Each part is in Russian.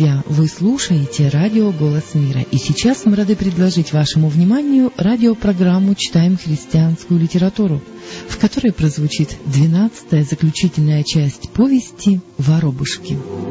Друзья, вы слушаете радио «Голос мира», и сейчас мы рады предложить вашему вниманию радиопрограмму «Читаем христианскую литературу», в которой прозвучит двенадцатая заключительная часть повести «Воробушки». Когда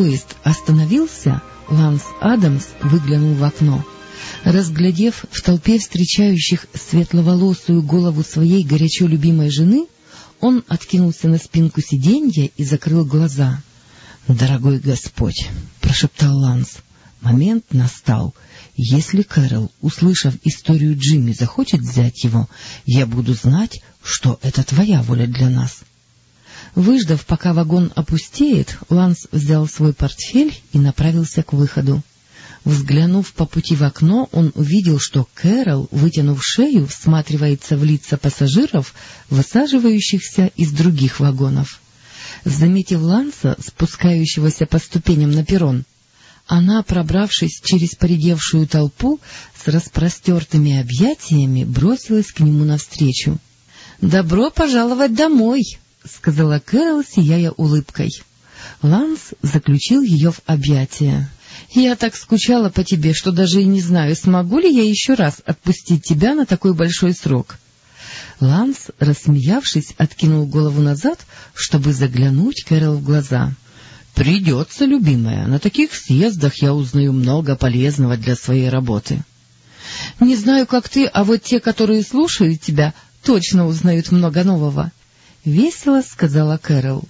поезд остановился, Ланс Адамс выглянул в окно. Разглядев в толпе встречающих светловолосую голову своей горячо любимой жены, он откинулся на спинку сиденья и закрыл глаза. — Дорогой Господь! — прошептал Ланс. Момент настал. Если Кэрол, услышав историю Джимми, захочет взять его, я буду знать, что это твоя воля для нас. Выждав, пока вагон опустеет, Ланс взял свой портфель и направился к выходу. Взглянув по пути в окно, он увидел, что Кэрол, вытянув шею, всматривается в лица пассажиров, высаживающихся из других вагонов. Заметив Ланса, спускающегося по ступеням на перрон, она, пробравшись через поредевшую толпу, с распростертыми объятиями бросилась к нему навстречу. — Добро пожаловать домой! — сказала Кэрол, сияя улыбкой. Ланс заключил ее в объятия. — Я так скучала по тебе, что даже и не знаю, смогу ли я еще раз отпустить тебя на такой большой срок. Ланс, рассмеявшись, откинул голову назад, чтобы заглянуть Кэрол в глаза. — Придется, любимая. На таких съездах я узнаю много полезного для своей работы. — Не знаю, как ты, а вот те, которые слушают тебя, точно узнают много нового. — весело сказала Кэрол.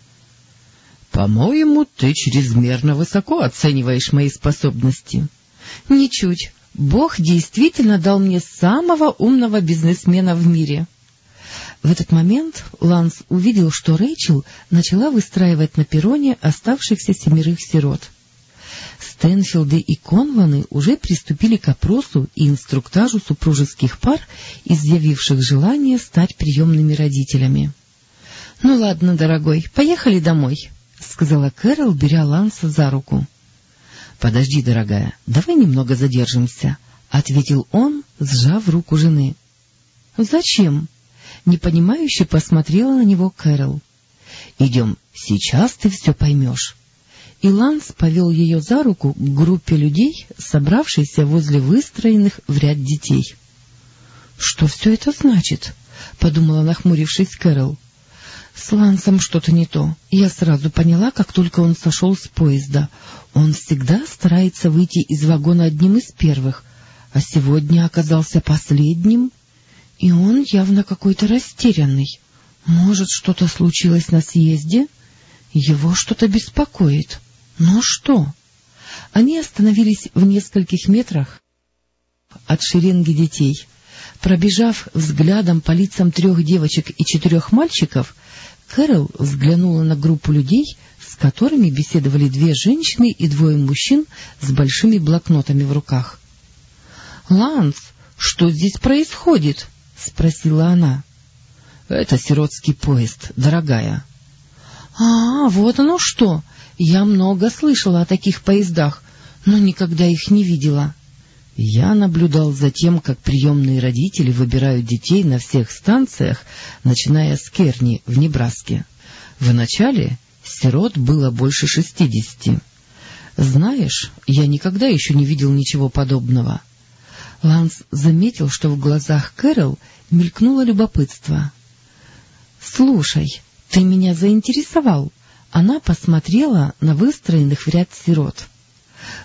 — По-моему, ты чрезмерно высоко оцениваешь мои способности. — Ничуть. Бог действительно дал мне самого умного бизнесмена в мире. В этот момент Ланс увидел, что Рэйчел начала выстраивать на перроне оставшихся семерых сирот. Стэнфилды и Конваны уже приступили к опросу и инструктажу супружеских пар, изъявивших желание стать приемными родителями. — Ну ладно, дорогой, поехали домой, — сказала Кэрол, беря Ланса за руку. — Подожди, дорогая, давай немного задержимся, — ответил он, сжав руку жены. — Зачем? — непонимающе посмотрела на него Кэрол. — Идем, сейчас ты все поймешь. И Ланс повел ее за руку к группе людей, собравшейся возле выстроенных в ряд детей. — Что все это значит? — подумала, нахмурившись Кэрол. — с Лансом что-то не то. Я сразу поняла, как только он сошел с поезда. Он всегда старается выйти из вагона одним из первых, а сегодня оказался последним, и он явно какой-то растерянный. Может, что-то случилось на съезде? Его что-то беспокоит. Но что? Они остановились в нескольких метрах от шеренги детей. Пробежав взглядом по лицам трех девочек и четырех мальчиков, Кэрол взглянула на группу людей, с которыми беседовали две женщины и двое мужчин с большими блокнотами в руках. — Ланс, что здесь происходит? — спросила она. — Это сиротский поезд, дорогая. — А, вот оно что! Я много слышала о таких поездах, но никогда их не видела. Я наблюдал за тем, как приемные родители выбирают детей на всех станциях, начиная с Керни в Небраске. Вначале сирот было больше шестидесяти. Знаешь, я никогда еще не видел ничего подобного. Ланс заметил, что в глазах Кэрол мелькнуло любопытство. — Слушай, ты меня заинтересовал. Она посмотрела на выстроенных в ряд сирот.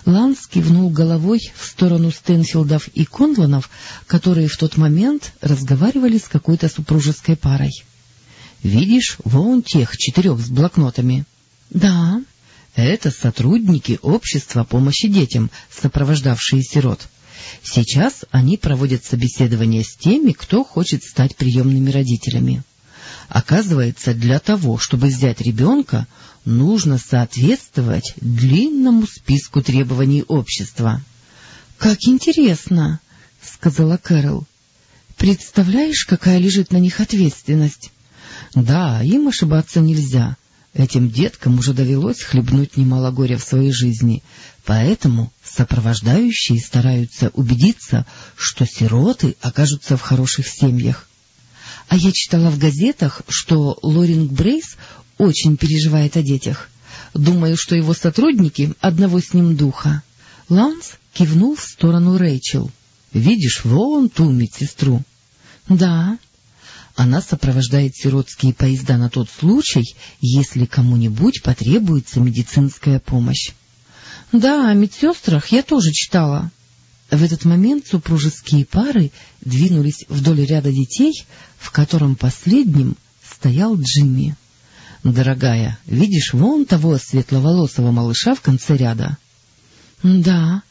Ланс кивнул головой в сторону Стэнфилдов и Конланов, которые в тот момент разговаривали с какой-то супружеской парой. — Видишь, вон тех четырех с блокнотами? — Да. — Это сотрудники общества помощи детям, сопровождавшие сирот. Сейчас они проводят собеседование с теми, кто хочет стать приемными родителями. Оказывается, для того, чтобы взять ребенка, нужно соответствовать длинному списку требований общества. — Как интересно, — сказала Кэрол. — Представляешь, какая лежит на них ответственность? — Да, им ошибаться нельзя. Этим деткам уже довелось хлебнуть немало горя в своей жизни, поэтому сопровождающие стараются убедиться, что сироты окажутся в хороших семьях. А я читала в газетах, что Лоринг Брейс очень переживает о детях. Думаю, что его сотрудники одного с ним духа. Ланс кивнул в сторону Рэйчел. — Видишь, вон ту медсестру. — Да. Она сопровождает сиротские поезда на тот случай, если кому-нибудь потребуется медицинская помощь. — Да, о медсестрах я тоже читала. В этот момент супружеские пары двинулись вдоль ряда детей, в котором последним стоял Джимми. — Дорогая, видишь вон того светловолосого малыша в конце ряда? — Да,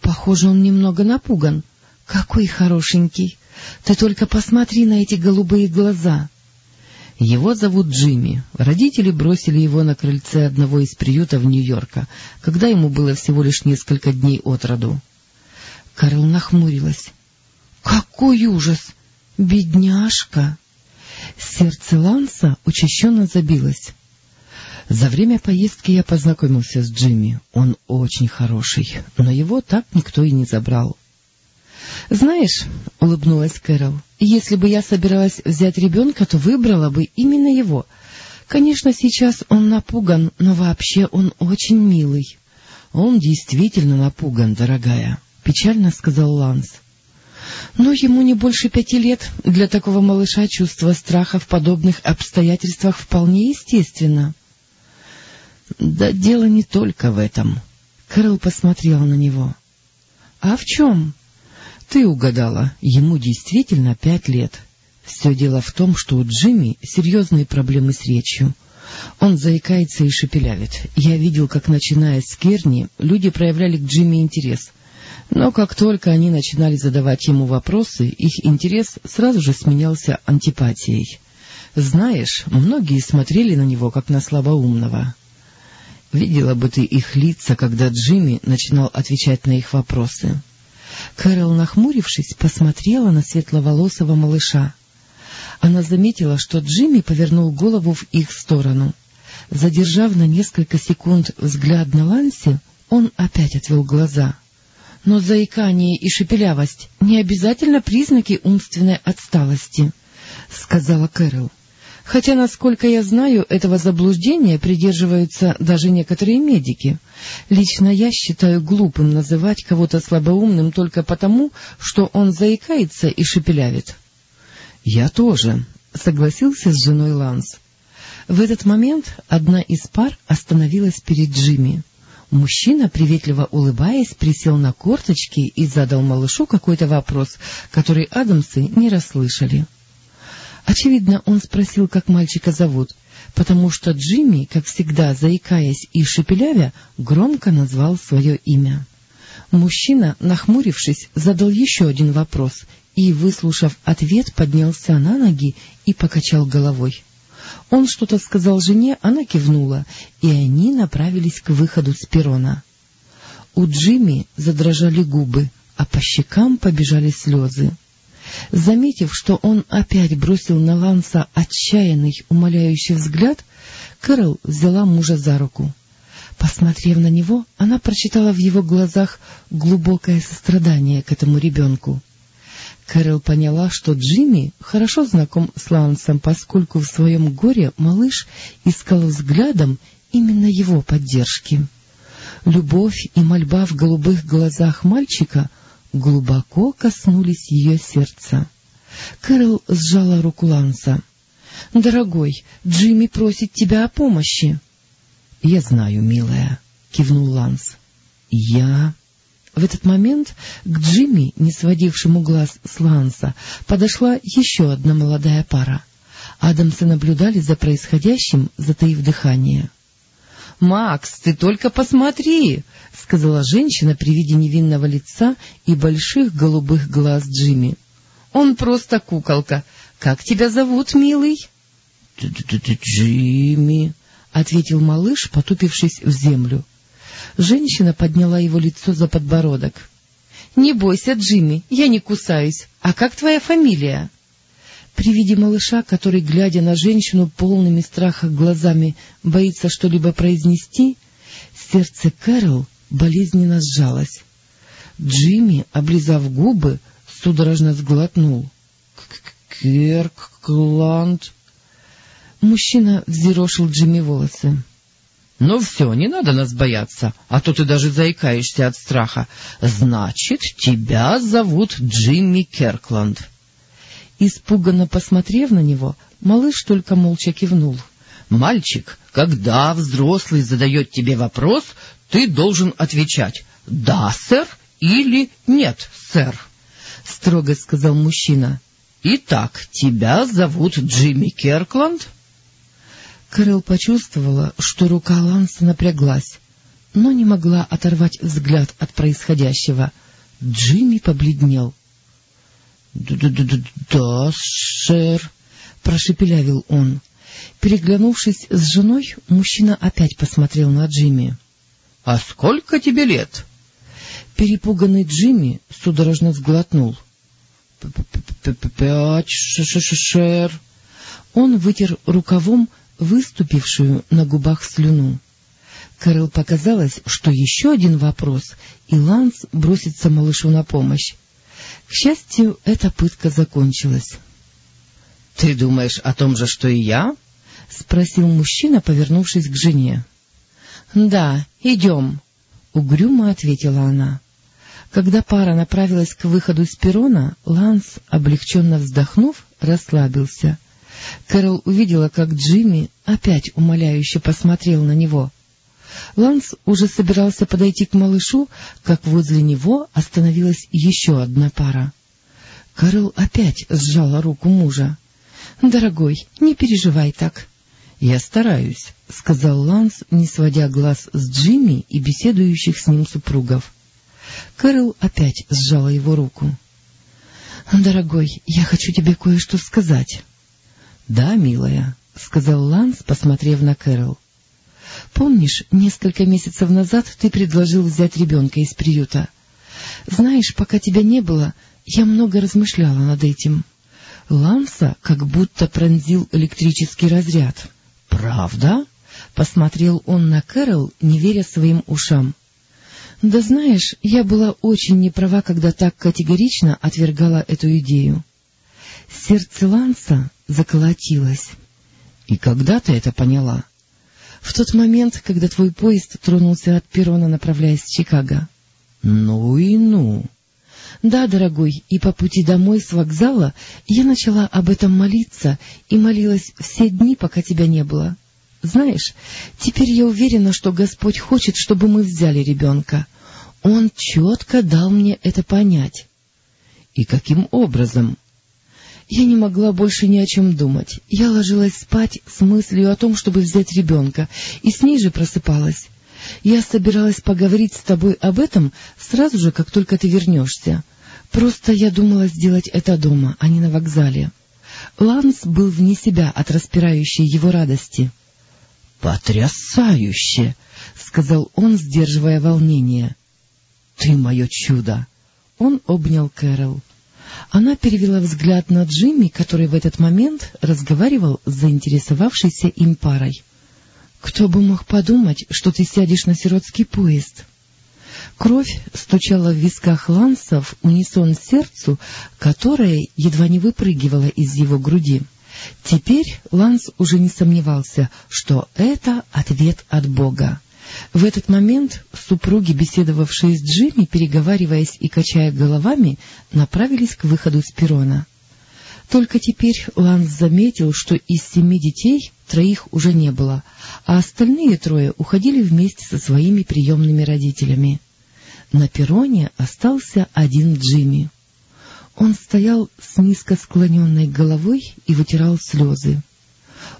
похоже, он немного напуган. Какой хорошенький! Ты только посмотри на эти голубые глаза! Его зовут Джимми. Родители бросили его на крыльце одного из приютов Нью-Йорка, когда ему было всего лишь несколько дней от роду. Карл нахмурилась. — Какой ужас! Бедняжка! Сердце Ланса учащенно забилось. За время поездки я познакомился с Джимми. Он очень хороший, но его так никто и не забрал. — Знаешь, — улыбнулась Кэрол, — если бы я собиралась взять ребенка, то выбрала бы именно его. Конечно, сейчас он напуган, но вообще он очень милый. — Он действительно напуган, дорогая, — печально сказал Ланс. — Но ему не больше пяти лет. Для такого малыша чувство страха в подобных обстоятельствах вполне естественно. — Да дело не только в этом. Кэрол посмотрела на него. — А в чем? — Ты угадала, ему действительно пять лет. Все дело в том, что у Джимми серьезные проблемы с речью. Он заикается и шепелявит. Я видел, как, начиная с Керни, люди проявляли к Джимми интерес — но как только они начинали задавать ему вопросы, их интерес сразу же сменялся антипатией. Знаешь, многие смотрели на него, как на слабоумного. Видела бы ты их лица, когда Джимми начинал отвечать на их вопросы. Кэрол, нахмурившись, посмотрела на светловолосого малыша. Она заметила, что Джимми повернул голову в их сторону. Задержав на несколько секунд взгляд на Ланси, он опять отвел глаза — но заикание и шепелявость — не обязательно признаки умственной отсталости, — сказала Кэрол. Хотя, насколько я знаю, этого заблуждения придерживаются даже некоторые медики. Лично я считаю глупым называть кого-то слабоумным только потому, что он заикается и шепелявит. — Я тоже, — согласился с женой Ланс. В этот момент одна из пар остановилась перед Джимми. Мужчина, приветливо улыбаясь, присел на корточки и задал малышу какой-то вопрос, который Адамсы не расслышали. Очевидно, он спросил, как мальчика зовут, потому что Джимми, как всегда заикаясь и шепелявя, громко назвал свое имя. Мужчина, нахмурившись, задал еще один вопрос и, выслушав ответ, поднялся на ноги и покачал головой. Он что-то сказал жене, она кивнула, и они направились к выходу с перрона. У Джимми задрожали губы, а по щекам побежали слезы. Заметив, что он опять бросил на Ланса отчаянный, умоляющий взгляд, Кэрол взяла мужа за руку. Посмотрев на него, она прочитала в его глазах глубокое сострадание к этому ребенку. Кэрол поняла, что Джимми хорошо знаком с Лансом, поскольку в своем горе малыш искал взглядом именно его поддержки. Любовь и мольба в голубых глазах мальчика глубоко коснулись ее сердца. Кэрол сжала руку Ланса. — Дорогой, Джимми просит тебя о помощи. — Я знаю, милая, — кивнул Ланс. — Я... В этот момент к Джимми, не сводившему глаз с Ланса, подошла еще одна молодая пара. Адамсы наблюдали за происходящим, затаив дыхание. — Макс, ты только посмотри! — сказала женщина при виде невинного лица и больших голубых глаз Джимми. — Он просто куколка. Как тебя зовут, милый? — Джимми, — ответил малыш, потупившись в землю. Женщина подняла его лицо за подбородок. — Не бойся, Джимми, я не кусаюсь. А как твоя фамилия? При виде малыша, который, глядя на женщину полными страха глазами, боится что-либо произнести, сердце Кэрол болезненно сжалось. Джимми, облизав губы, судорожно сглотнул. — Керкланд... Мужчина взъерошил Джимми волосы. — Ну все, не надо нас бояться, а то ты даже заикаешься от страха. Значит, тебя зовут Джимми Керкланд. Испуганно посмотрев на него, малыш только молча кивнул. — Мальчик, когда взрослый задает тебе вопрос, ты должен отвечать «да, сэр» или «нет, сэр», — строго сказал мужчина. — Итак, тебя зовут Джимми Керкланд? Кэрол почувствовала, что рука Ланса напряглась, но не могла оторвать взгляд от происходящего. Джимми побледнел. — Да, сэр, — прошепелявил он. Переглянувшись с женой, мужчина опять посмотрел на Джимми. — А сколько тебе лет? Перепуганный Джимми судорожно сглотнул. — Пять, сэр. Он вытер рукавом выступившую на губах слюну. Кэрол показалось, что еще один вопрос, и Ланс бросится малышу на помощь. К счастью, эта пытка закончилась. — Ты думаешь о том же, что и я? — спросил мужчина, повернувшись к жене. — Да, идем, — угрюмо ответила она. Когда пара направилась к выходу с перрона, Ланс, облегченно вздохнув, расслабился — Кэрол увидела, как Джимми опять умоляюще посмотрел на него. Ланс уже собирался подойти к малышу, как возле него остановилась еще одна пара. Кэрол опять сжала руку мужа. — Дорогой, не переживай так. — Я стараюсь, — сказал Ланс, не сводя глаз с Джимми и беседующих с ним супругов. Кэрол опять сжала его руку. — Дорогой, я хочу тебе кое-что сказать. — Да, милая, — сказал Ланс, посмотрев на Кэрол. — Помнишь, несколько месяцев назад ты предложил взять ребенка из приюта? Знаешь, пока тебя не было, я много размышляла над этим. Ланса как будто пронзил электрический разряд. — Правда? — посмотрел он на Кэрол, не веря своим ушам. — Да знаешь, я была очень неправа, когда так категорично отвергала эту идею. Сердце Ланса заколотилось. — И когда ты это поняла? — В тот момент, когда твой поезд тронулся от перрона, направляясь в Чикаго. — Ну и ну! — Да, дорогой, и по пути домой с вокзала я начала об этом молиться и молилась все дни, пока тебя не было. Знаешь, теперь я уверена, что Господь хочет, чтобы мы взяли ребенка. Он четко дал мне это понять. — И каким образом? Я не могла больше ни о чем думать. Я ложилась спать с мыслью о том, чтобы взять ребенка, и с ней же просыпалась. Я собиралась поговорить с тобой об этом сразу же, как только ты вернешься. Просто я думала сделать это дома, а не на вокзале. Ланс был вне себя от распирающей его радости. — Потрясающе! — сказал он, сдерживая волнение. — Ты мое чудо! Он обнял Кэрол. Она перевела взгляд на Джимми, который в этот момент разговаривал с заинтересовавшейся им парой. — Кто бы мог подумать, что ты сядешь на сиротский поезд? Кровь стучала в висках Ланса в унисон сердцу, которое едва не выпрыгивало из его груди. Теперь Ланс уже не сомневался, что это ответ от Бога. В этот момент супруги, беседовавшие с Джимми, переговариваясь и качая головами, направились к выходу с перрона. Только теперь Ланс заметил, что из семи детей троих уже не было, а остальные трое уходили вместе со своими приемными родителями. На перроне остался один Джимми. Он стоял с низко склоненной головой и вытирал слезы.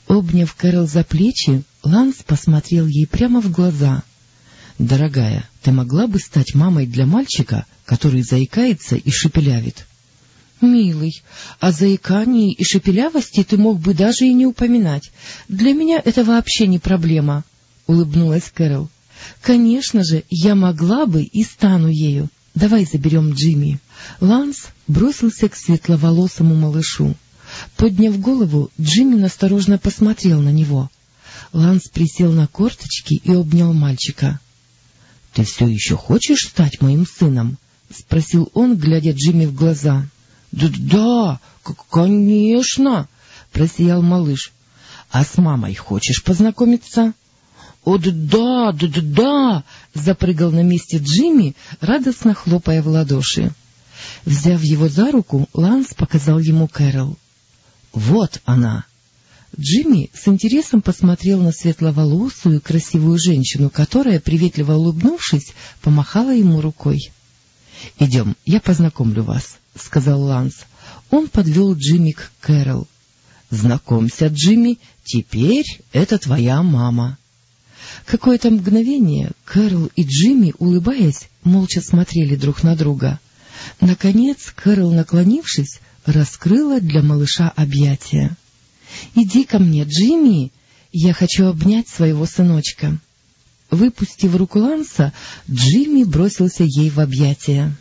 Обняв Кэрол за плечи, Ланс посмотрел ей прямо в глаза. — Дорогая, ты могла бы стать мамой для мальчика, который заикается и шепелявит? — Милый, о заикании и шепелявости ты мог бы даже и не упоминать. Для меня это вообще не проблема, — улыбнулась Кэрол. — Конечно же, я могла бы и стану ею. давай заберем Джимми. Ланс бросился к светловолосому малышу. Подняв голову, Джимми насторожно посмотрел на него. Ланс присел на корточки и обнял мальчика. — Ты все еще хочешь стать моим сыном? — спросил он, глядя Джимми в глаза. — Да, конечно! — просиял малыш. — А с мамой хочешь познакомиться? — О, да, да, да! — запрыгал на месте Джимми, радостно хлопая в ладоши. Взяв его за руку, Ланс показал ему Кэрол. — Вот она! Джимми с интересом посмотрел на светловолосую красивую женщину, которая, приветливо улыбнувшись, помахала ему рукой. — Идем, я познакомлю вас, — сказал Ланс. Он подвел Джимми к Кэрол. — Знакомься, Джимми, теперь это твоя мама. Какое-то мгновение Кэрол и Джимми, улыбаясь, молча смотрели друг на друга. Наконец Кэрол, наклонившись, раскрыла для малыша объятия. — Иди ко мне, Джимми, я хочу обнять своего сыночка. Выпустив руку Ланса, Джимми бросился ей в объятия.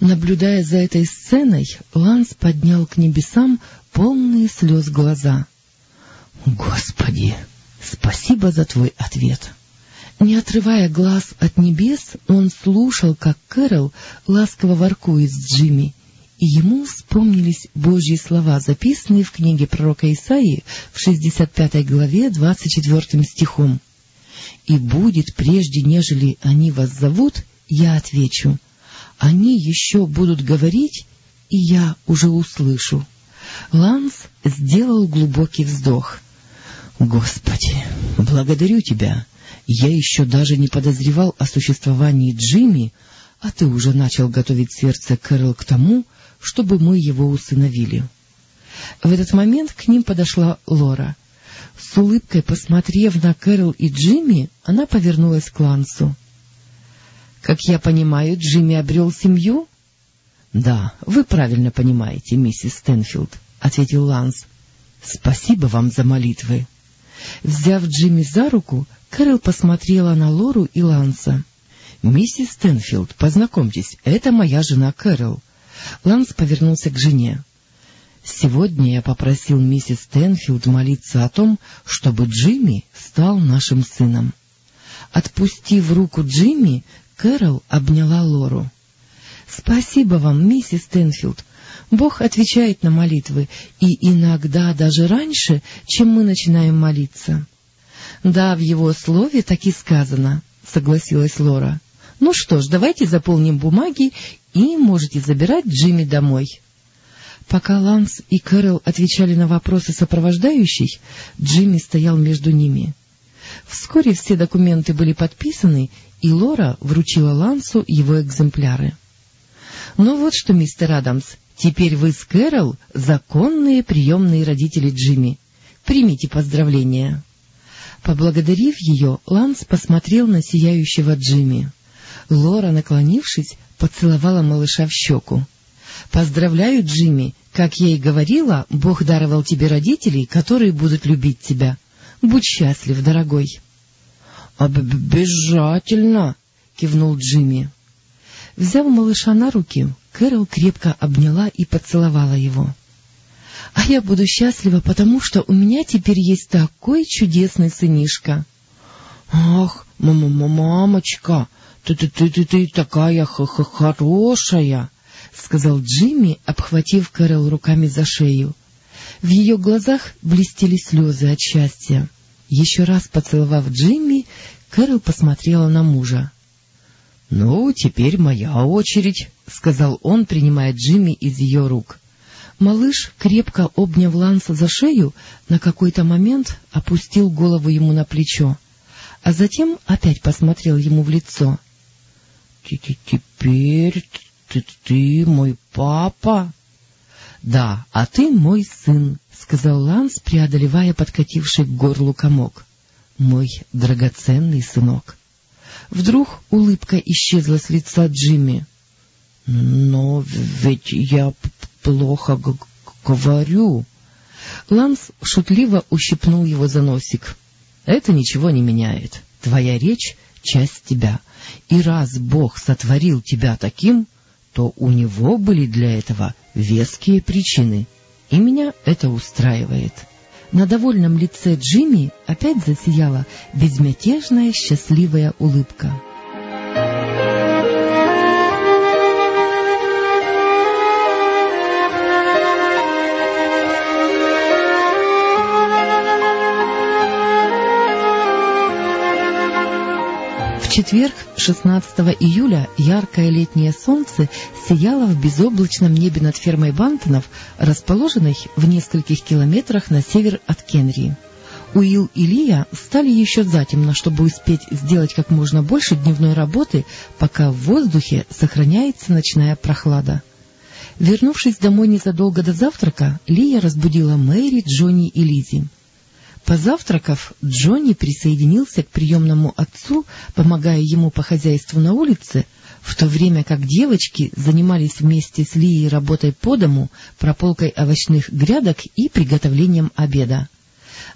Наблюдая за этой сценой, Ланс поднял к небесам полные слез глаза. — Господи, спасибо за твой ответ! Не отрывая глаз от небес, он слушал, как Кэрол ласково воркует с Джимми, и ему вспомнились Божьи слова, записанные в книге пророка Исаии в 65 главе 24 стихом. «И будет, прежде нежели они вас зовут, я отвечу. Они еще будут говорить, и я уже услышу». Ланс сделал глубокий вздох. «Господи, благодарю Тебя! Я еще даже не подозревал о существовании Джимми, а Ты уже начал готовить сердце Кэрол к тому, чтобы мы его усыновили. В этот момент к ним подошла Лора. С улыбкой посмотрев на Кэрол и Джимми, она повернулась к Лансу. — Как я понимаю, Джимми обрел семью? — Да, вы правильно понимаете, миссис Стэнфилд, — ответил Ланс. — Спасибо вам за молитвы. Взяв Джимми за руку, Кэрол посмотрела на Лору и Ланса. — Миссис Стэнфилд, познакомьтесь, это моя жена Кэрол. Ланс повернулся к жене. «Сегодня я попросил миссис Стэнфилд молиться о том, чтобы Джимми стал нашим сыном». Отпустив руку Джимми, Кэрол обняла Лору. «Спасибо вам, миссис Стэнфилд. Бог отвечает на молитвы, и иногда даже раньше, чем мы начинаем молиться». «Да, в его слове так и сказано», — согласилась Лора. «Ну что ж, давайте заполним бумаги и можете забирать Джимми домой. Пока Ланс и Кэрол отвечали на вопросы сопровождающих, Джимми стоял между ними. Вскоре все документы были подписаны, и Лора вручила Лансу его экземпляры. — Ну вот что, мистер Адамс, теперь вы с Кэрол законные приемные родители Джимми. Примите поздравления. Поблагодарив ее, Ланс посмотрел на сияющего Джимми. Лора, наклонившись, поцеловала малыша в щеку. — Поздравляю, Джимми. Как я и говорила, Бог даровал тебе родителей, которые будут любить тебя. Будь счастлив, дорогой. — Обязательно! — кивнул Джимми. Взяв малыша на руки, Кэрол крепко обняла и поцеловала его. — А я буду счастлива, потому что у меня теперь есть такой чудесный сынишка. — Ах, мамочка! Ты, ты, ты, ты, ты такая х -х хорошая, — сказал Джимми, обхватив Кэрол руками за шею. В ее глазах блестели слезы от счастья. Еще раз поцеловав Джимми, Кэрол посмотрела на мужа. — Ну, теперь моя очередь, — сказал он, принимая Джимми из ее рук. Малыш, крепко обняв Ланса за шею, на какой-то момент опустил голову ему на плечо, а затем опять посмотрел ему в лицо. Теперь ты, ты мой папа? — Да, а ты мой сын, — сказал Ланс, преодолевая подкативший к горлу комок. — Мой драгоценный сынок. Вдруг улыбка исчезла с лица Джимми. — Но ведь я плохо говорю. Ланс шутливо ущипнул его за носик. — Это ничего не меняет. Твоя речь — часть тебя. И раз Бог сотворил тебя таким, что у него были для этого веские причины, и меня это устраивает. На довольном лице Джимми опять засияла безмятежная счастливая улыбка. Четверг, 16 июля, яркое летнее солнце сияло в безоблачном небе над фермой Бантонов, расположенной в нескольких километрах на север от Кенрии. Уилл и Лия встали еще затемно, чтобы успеть сделать как можно больше дневной работы, пока в воздухе сохраняется ночная прохлада. Вернувшись домой незадолго до завтрака, Лия разбудила Мэри, Джонни и Лизи. Позавтракав, Джонни присоединился к приемному отцу, помогая ему по хозяйству на улице, в то время как девочки занимались вместе с Лией работой по дому, прополкой овощных грядок и приготовлением обеда.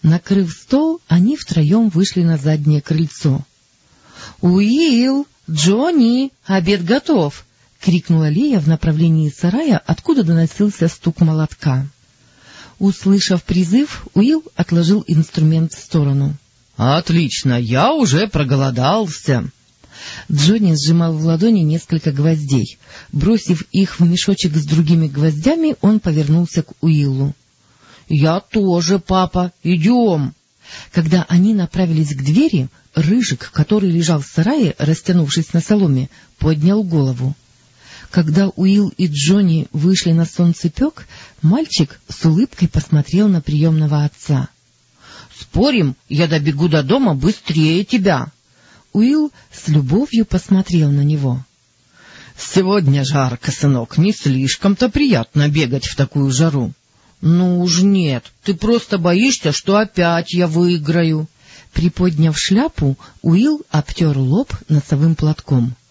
Накрыв стол, они втроем вышли на заднее крыльцо. — Уилл! Джонни! Обед готов! — крикнула Лия в направлении сарая, откуда доносился стук молотка. Услышав призыв, Уилл отложил инструмент в сторону. — Отлично, я уже проголодался. Джонни сжимал в ладони несколько гвоздей. Бросив их в мешочек с другими гвоздями, он повернулся к Уиллу. — Я тоже, папа, идем. Когда они направились к двери, Рыжик, который лежал в сарае, растянувшись на соломе, поднял голову. Когда Уилл и Джонни вышли на солнцепек, мальчик с улыбкой посмотрел на приемного отца. — Спорим, я добегу до дома быстрее тебя. Уилл с любовью посмотрел на него. — Сегодня жарко, сынок, не слишком-то приятно бегать в такую жару. — Ну уж нет, ты просто боишься, что опять я выиграю. Приподняв шляпу, Уилл обтер лоб носовым платком. ——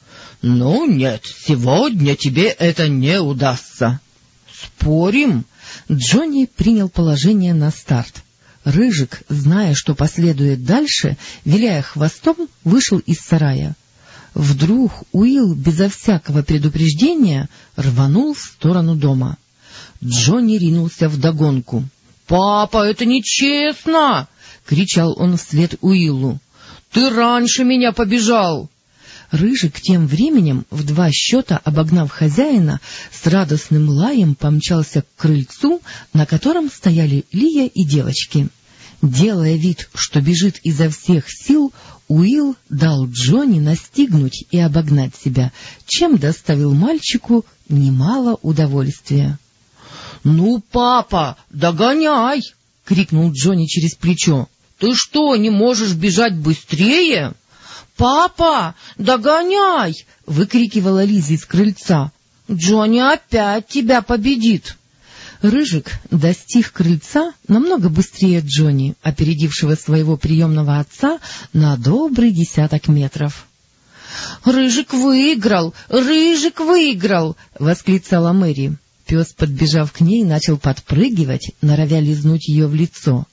Ну нет, сегодня тебе это не удастся. — Спорим? Джонни принял положение на старт. Рыжик, зная, что последует дальше, виляя хвостом, вышел из сарая. Вдруг Уилл безо всякого предупреждения рванул в сторону дома. Джонни ринулся вдогонку. — Папа, это нечестно! — кричал он вслед Уиллу. — Ты раньше меня побежал! Рыжик тем временем, в два счета обогнав хозяина, с радостным лаем помчался к крыльцу, на котором стояли Лия и девочки. Делая вид, что бежит изо всех сил, Уилл дал Джонни настигнуть и обогнать себя, чем доставил мальчику немало удовольствия. — Ну, папа, догоняй! — крикнул Джонни через плечо. — Ты что, не можешь бежать быстрее? «Папа, догоняй!» — выкрикивала Лиза из крыльца. «Джонни опять тебя победит!» Рыжик достиг крыльца намного быстрее Джонни, опередившего своего приемного отца на добрый десяток метров. «Рыжик выиграл! Рыжик выиграл!» — восклицала Мэри. Пес, подбежав к ней, начал подпрыгивать, норовя лизнуть ее в лицо.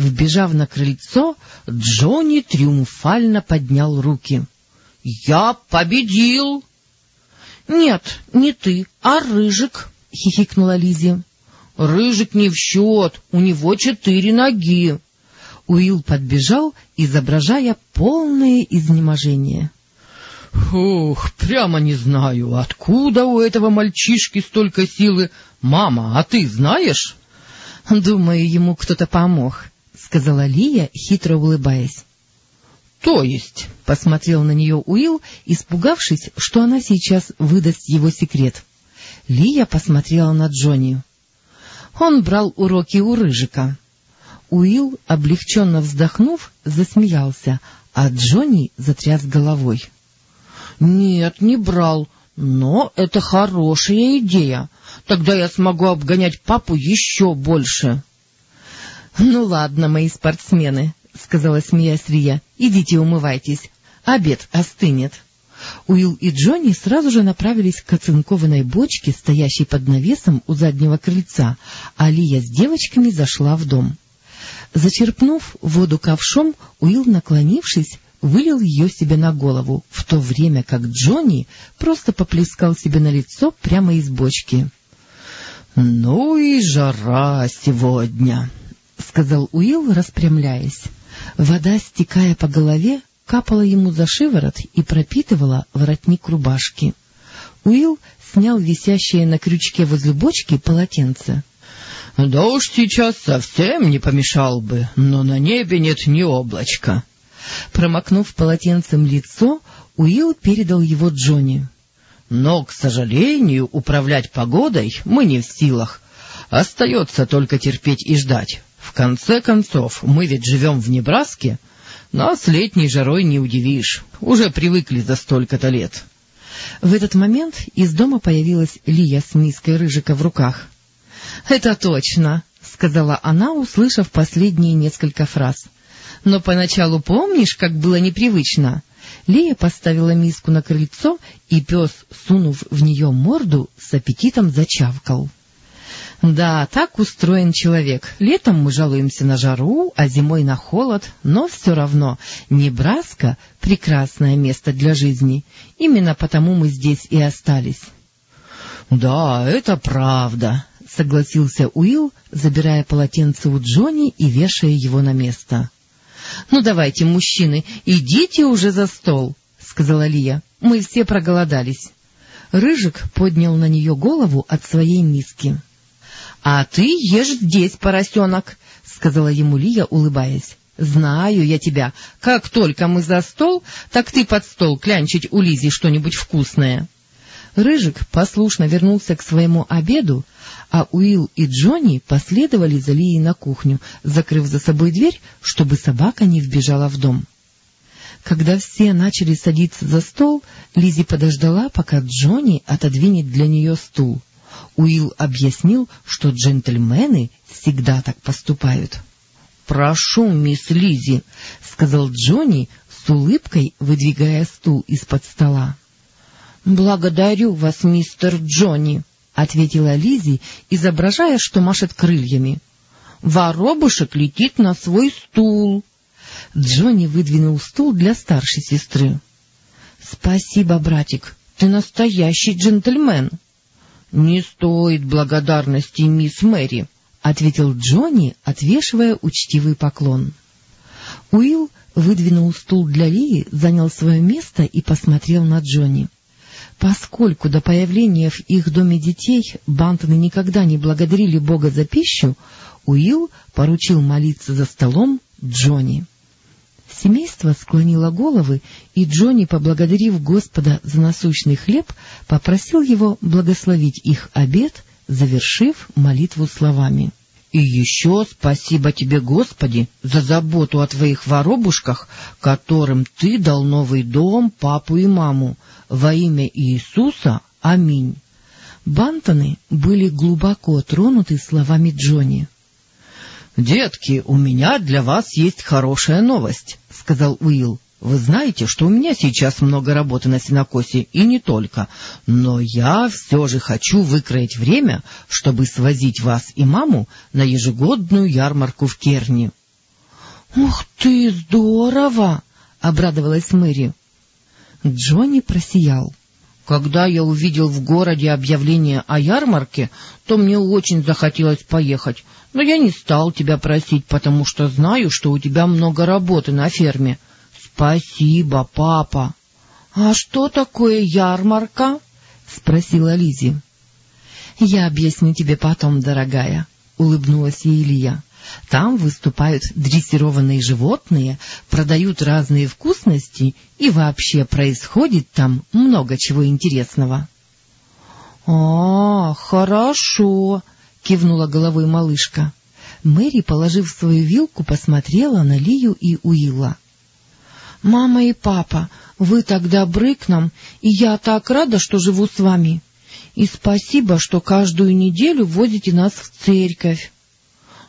Вбежав на крыльцо, Джонни триумфально поднял руки. — Я победил! — Нет, не ты, а Рыжик, — хихикнула Лизи. — Рыжик не в счет, у него четыре ноги. Уилл подбежал, изображая полное изнеможение. — Ух, прямо не знаю, откуда у этого мальчишки столько силы. Мама, а ты знаешь? — Думаю, ему кто-то помог, — сказала Лия, хитро улыбаясь. — То есть? — посмотрел на нее Уилл, испугавшись, что она сейчас выдаст его секрет. Лия посмотрела на Джонни. Он брал уроки у Рыжика. Уилл, облегченно вздохнув, засмеялся, а Джонни затряс головой. — Нет, не брал, но это хорошая идея. Тогда я смогу обгонять папу еще больше. —— Ну ладно, мои спортсмены, — сказала смеясь Рия, — идите умывайтесь, обед остынет. Уилл и Джонни сразу же направились к оцинкованной бочке, стоящей под навесом у заднего крыльца, а Лия с девочками зашла в дом. Зачерпнув воду ковшом, Уилл, наклонившись, вылил ее себе на голову, в то время как Джонни просто поплескал себе на лицо прямо из бочки. — Ну и жара сегодня, — сказал Уилл, распрямляясь. Вода, стекая по голове, капала ему за шиворот и пропитывала воротник рубашки. Уилл снял висящее на крючке возле бочки полотенце. — Да уж сейчас совсем не помешал бы, но на небе нет ни облачка. Промокнув полотенцем лицо, Уилл передал его Джонни. — Но, к сожалению, управлять погодой мы не в силах. Остается только терпеть и ждать. В конце концов, мы ведь живем в Небраске, нас летней жарой не удивишь. Уже привыкли за столько-то лет. В этот момент из дома появилась Лия с миской рыжика в руках. — Это точно, — сказала она, услышав последние несколько фраз. — Но поначалу помнишь, как было непривычно? Лия поставила миску на крыльцо, и пес, сунув в нее морду, с аппетитом зачавкал. Да, так устроен человек. Летом мы жалуемся на жару, а зимой на холод, но все равно Небраска — прекрасное место для жизни. Именно потому мы здесь и остались. — Да, это правда, — согласился Уилл, забирая полотенце у Джонни и вешая его на место. — Ну давайте, мужчины, идите уже за стол, — сказала Лия. — Мы все проголодались. Рыжик поднял на нее голову от своей миски. —— А ты ешь здесь, поросенок, — сказала ему Лия, улыбаясь. — Знаю я тебя. Как только мы за стол, так ты под стол клянчить у Лизи что-нибудь вкусное. Рыжик послушно вернулся к своему обеду, а Уилл и Джонни последовали за Лией на кухню, закрыв за собой дверь, чтобы собака не вбежала в дом. Когда все начали садиться за стол, Лизи подождала, пока Джонни отодвинет для нее стул. Уилл объяснил, что джентльмены всегда так поступают. — Прошу, мисс Лизи, сказал Джонни с улыбкой, выдвигая стул из-под стола. — Благодарю вас, мистер Джонни, — ответила Лизи, изображая, что машет крыльями. — Воробушек летит на свой стул. Джонни выдвинул стул для старшей сестры. — Спасибо, братик, ты настоящий джентльмен. —— Не стоит благодарности, мисс Мэри, — ответил Джонни, отвешивая учтивый поклон. Уилл выдвинул стул для Лии, занял свое место и посмотрел на Джонни. Поскольку до появления в их доме детей Бантоны никогда не благодарили Бога за пищу, Уилл поручил молиться за столом Джонни. Семейство склонило головы, и Джонни, поблагодарив Господа за насущный хлеб, попросил его благословить их обед, завершив молитву словами. — И еще спасибо тебе, Господи, за заботу о твоих воробушках, которым ты дал новый дом, папу и маму. Во имя Иисуса. Аминь. Бантоны были глубоко тронуты словами Джонни. — Детки, у меня для вас есть хорошая новость, — сказал Уилл. — Вы знаете, что у меня сейчас много работы на сенокосе, и не только, но я все же хочу выкроить время, чтобы свозить вас и маму на ежегодную ярмарку в Керни. — Ух ты, здорово! — обрадовалась Мэри. Джонни просиял. Когда я увидел в городе объявление о ярмарке, то мне очень захотелось поехать, но я не стал тебя просить, потому что знаю, что у тебя много работы на ферме. Спасибо, папа. — А что такое ярмарка? — спросила Лизи. Я объясню тебе потом, дорогая, — улыбнулась ей Илья. Там выступают дрессированные животные, продают разные вкусности, и вообще происходит там много чего интересного. — А, хорошо, — кивнула головой малышка. Мэри, положив свою вилку, посмотрела на Лию и Уилла. — Мама и папа, вы так добры к нам, и я так рада, что живу с вами. И спасибо, что каждую неделю возите нас в церковь. —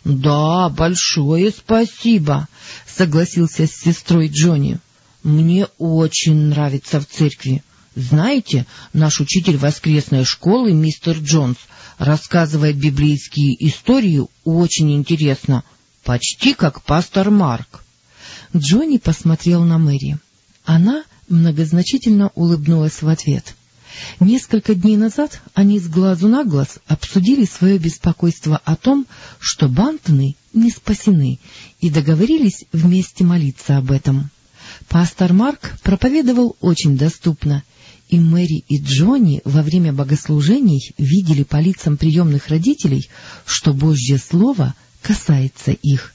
Да, большое спасибо, — согласился с сестрой Джонни. — Мне очень нравится в церкви. Знаете, наш учитель воскресной школы, мистер Джонс, рассказывает библейские истории очень интересно, почти как пастор Марк. Джонни посмотрел на Мэри. Она многозначительно улыбнулась в ответ. Несколько дней назад они с глазу на глаз обсудили свое беспокойство о том, что Бантоны не спасены, и договорились вместе молиться об этом. Пастор Марк проповедовал очень доступно, и Мэри и Джонни во время богослужений видели по лицам приемных родителей, что Божье Слово касается их.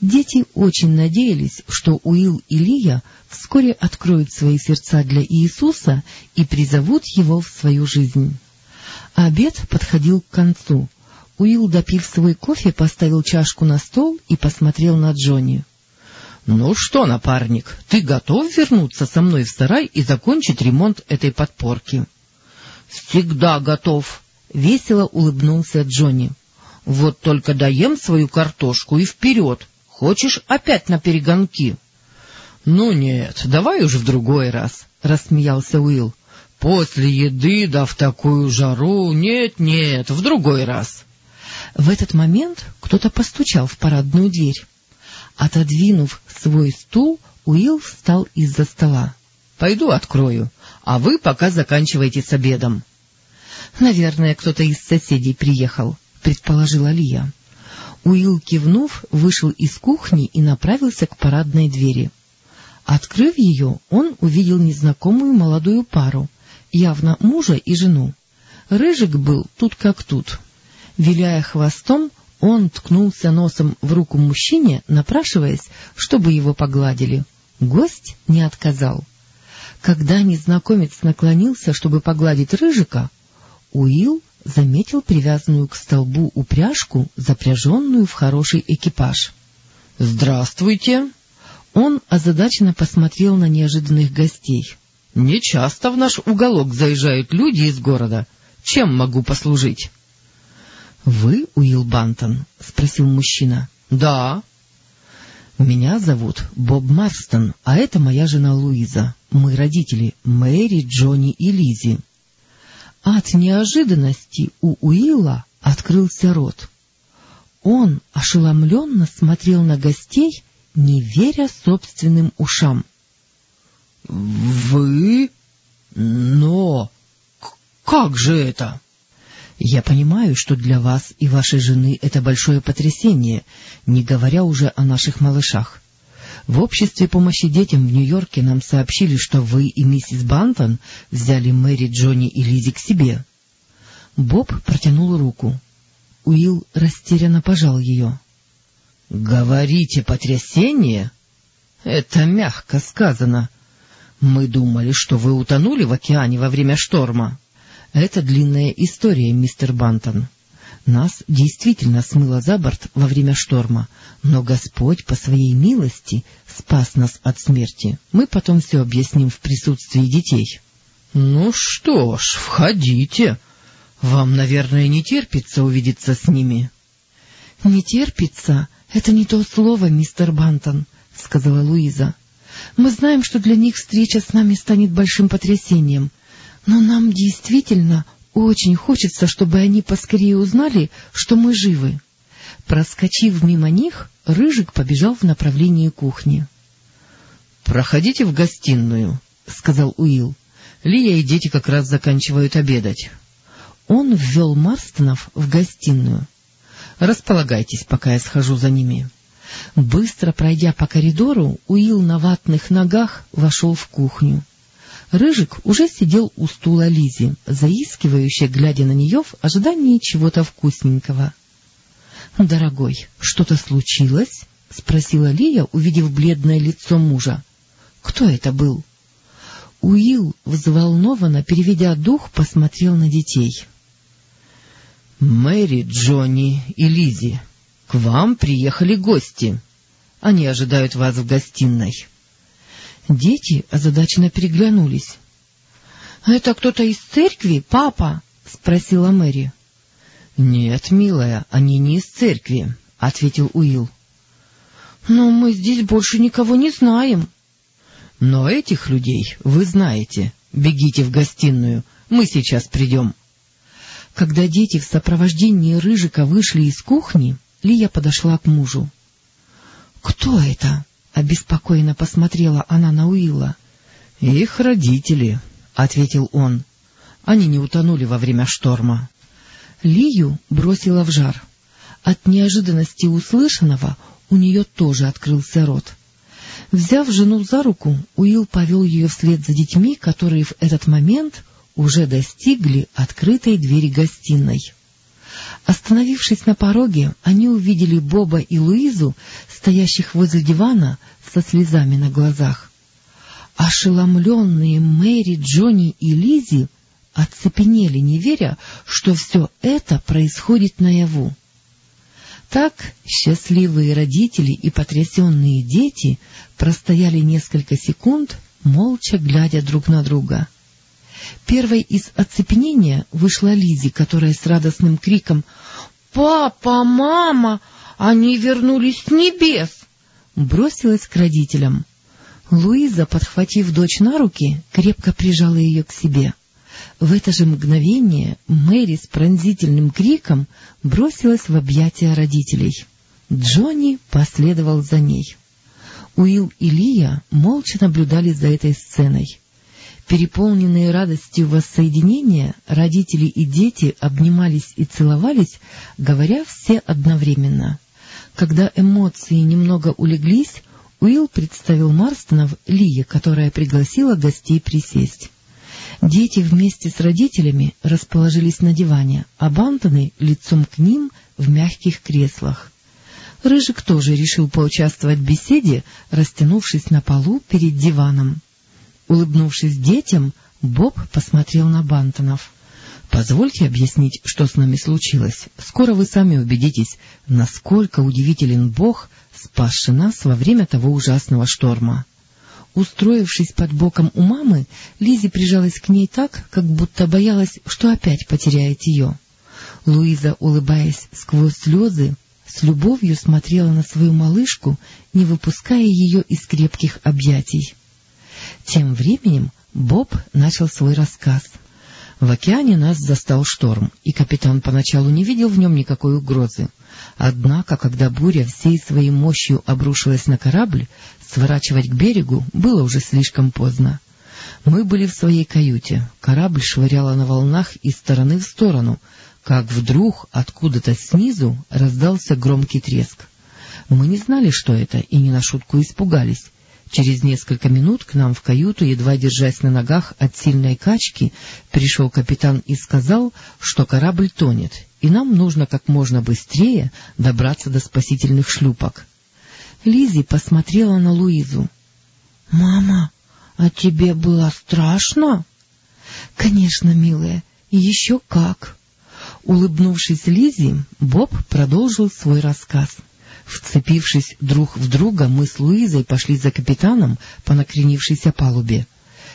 Дети очень надеялись, что Уилл и Лия вскоре откроют свои сердца для Иисуса и призовут его в свою жизнь. Обед подходил к концу. Уилл, допив свой кофе, поставил чашку на стол и посмотрел на Джонни. — Ну что, напарник, ты готов вернуться со мной в сарай и закончить ремонт этой подпорки? — Всегда готов, — весело улыбнулся Джонни. — Вот только доем свою картошку и вперед. Хочешь опять на перегонки? — Ну нет, давай уж в другой раз, — рассмеялся Уилл. — После еды, да в такую жару, нет-нет, в другой раз. В этот момент кто-то постучал в парадную дверь. Отодвинув свой стул, Уилл встал из-за стола. — Пойду открою, а вы пока заканчивайте с обедом. — Наверное, кто-то из соседей приехал, — предположила Лия. Уилл, кивнув, вышел из кухни и направился к парадной двери. Открыв ее, он увидел незнакомую молодую пару, явно мужа и жену. Рыжик был тут как тут. Виляя хвостом, он ткнулся носом в руку мужчине, напрашиваясь, чтобы его погладили. Гость не отказал. Когда незнакомец наклонился, чтобы погладить Рыжика, Уилл заметил привязанную к столбу упряжку, запряженную в хороший экипаж. — Здравствуйте! Он озадаченно посмотрел на неожиданных гостей. — Не часто в наш уголок заезжают люди из города. Чем могу послужить? — Вы Уилл Бантон? — спросил мужчина. — Да. — Меня зовут Боб Марстон, а это моя жена Луиза. Мы родители Мэри, Джонни и Лизи. От неожиданности у Уилла открылся рот. Он ошеломленно смотрел на гостей, не веря собственным ушам. — Вы? Но... Как же это? — Я понимаю, что для вас и вашей жены это большое потрясение, не говоря уже о наших малышах. В обществе помощи детям в Нью-Йорке нам сообщили, что вы и миссис Бантон взяли Мэри, Джонни и Лизи к себе. Боб протянул руку. Уилл растерянно пожал ее. — Говорите, потрясение? Это мягко сказано. Мы думали, что вы утонули в океане во время шторма. Это длинная история, мистер Бантон. Нас действительно смыло за борт во время шторма, но Господь по своей милости спас нас от смерти. Мы потом все объясним в присутствии детей. — Ну что ж, входите. Вам, наверное, не терпится увидеться с ними. — Не терпится — это не то слово, мистер Бантон, — сказала Луиза. — Мы знаем, что для них встреча с нами станет большим потрясением, но нам действительно очень хочется, чтобы они поскорее узнали, что мы живы. Проскочив мимо них, Рыжик побежал в направлении кухни. — Проходите в гостиную, — сказал Уилл. — Лия и дети как раз заканчивают обедать. Он ввел Марстонов в гостиную. — Располагайтесь, пока я схожу за ними. Быстро пройдя по коридору, Уилл на ватных ногах вошел в кухню. Рыжик уже сидел у стула Лизи, заискивающе глядя на нее в ожидании чего-то вкусненького. — Дорогой, что-то случилось? — спросила Лия, увидев бледное лицо мужа. — Кто это был? Уилл, взволнованно переведя дух, посмотрел на детей. — Мэри, Джонни и Лизи, к вам приехали гости. Они ожидают вас в гостиной. — Дети озадаченно переглянулись. — Это кто-то из церкви, папа? — спросила Мэри. — Нет, милая, они не из церкви, — ответил Уилл. — Но мы здесь больше никого не знаем. — Но этих людей вы знаете. Бегите в гостиную, мы сейчас придем. Когда дети в сопровождении Рыжика вышли из кухни, Лия подошла к мужу. — Кто это? —— обеспокоенно посмотрела она на Уилла. — Их родители, — ответил он. Они не утонули во время шторма. Лию бросила в жар. От неожиданности услышанного у нее тоже открылся рот. Взяв жену за руку, Уилл повел ее вслед за детьми, которые в этот момент уже достигли открытой двери гостиной. Остановившись на пороге, они увидели Боба и Луизу, стоящих возле дивана со слезами на глазах. Ошеломленные Мэри, Джонни и Лизи оцепенели, не веря, что все это происходит наяву. Так счастливые родители и потрясенные дети простояли несколько секунд, молча глядя друг на друга. Первой из оцепенения вышла Лизи, которая с радостным криком «Папа, мама, они вернулись с небес!» бросилась к родителям. Луиза, подхватив дочь на руки, крепко прижала ее к себе. В это же мгновение Мэри с пронзительным криком бросилась в объятия родителей. Джонни последовал за ней. Уилл и Лия молча наблюдали за этой сценой. Переполненные радостью воссоединения, родители и дети обнимались и целовались, говоря все одновременно. Когда эмоции немного улеглись, Уилл представил Марстонов Лие, которая пригласила гостей присесть. Дети вместе с родителями расположились на диване, а Бантоны лицом к ним в мягких креслах. Рыжик тоже решил поучаствовать в беседе, растянувшись на полу перед диваном. Улыбнувшись детям, Боб посмотрел на Бантонов. — Позвольте объяснить, что с нами случилось. Скоро вы сами убедитесь, насколько удивителен Бог, спасший нас во время того ужасного шторма. Устроившись под боком у мамы, Лизи прижалась к ней так, как будто боялась, что опять потеряет ее. Луиза, улыбаясь сквозь слезы, с любовью смотрела на свою малышку, не выпуская ее из крепких объятий. Тем временем Боб начал свой рассказ. В океане нас застал шторм, и капитан поначалу не видел в нем никакой угрозы. Однако, когда буря всей своей мощью обрушилась на корабль, сворачивать к берегу было уже слишком поздно. Мы были в своей каюте, корабль швыряло на волнах из стороны в сторону, как вдруг откуда-то снизу раздался громкий треск. Мы не знали, что это, и не на шутку испугались. Через несколько минут к нам в каюту, едва держась на ногах от сильной качки, пришел капитан и сказал, что корабль тонет, и нам нужно как можно быстрее добраться до спасительных шлюпок. Лизи посмотрела на Луизу. — Мама, а тебе было страшно? — Конечно, милая, еще как. Улыбнувшись Лизи, Боб продолжил свой рассказ. — Вцепившись друг в друга, мы с Луизой пошли за капитаном по накренившейся палубе.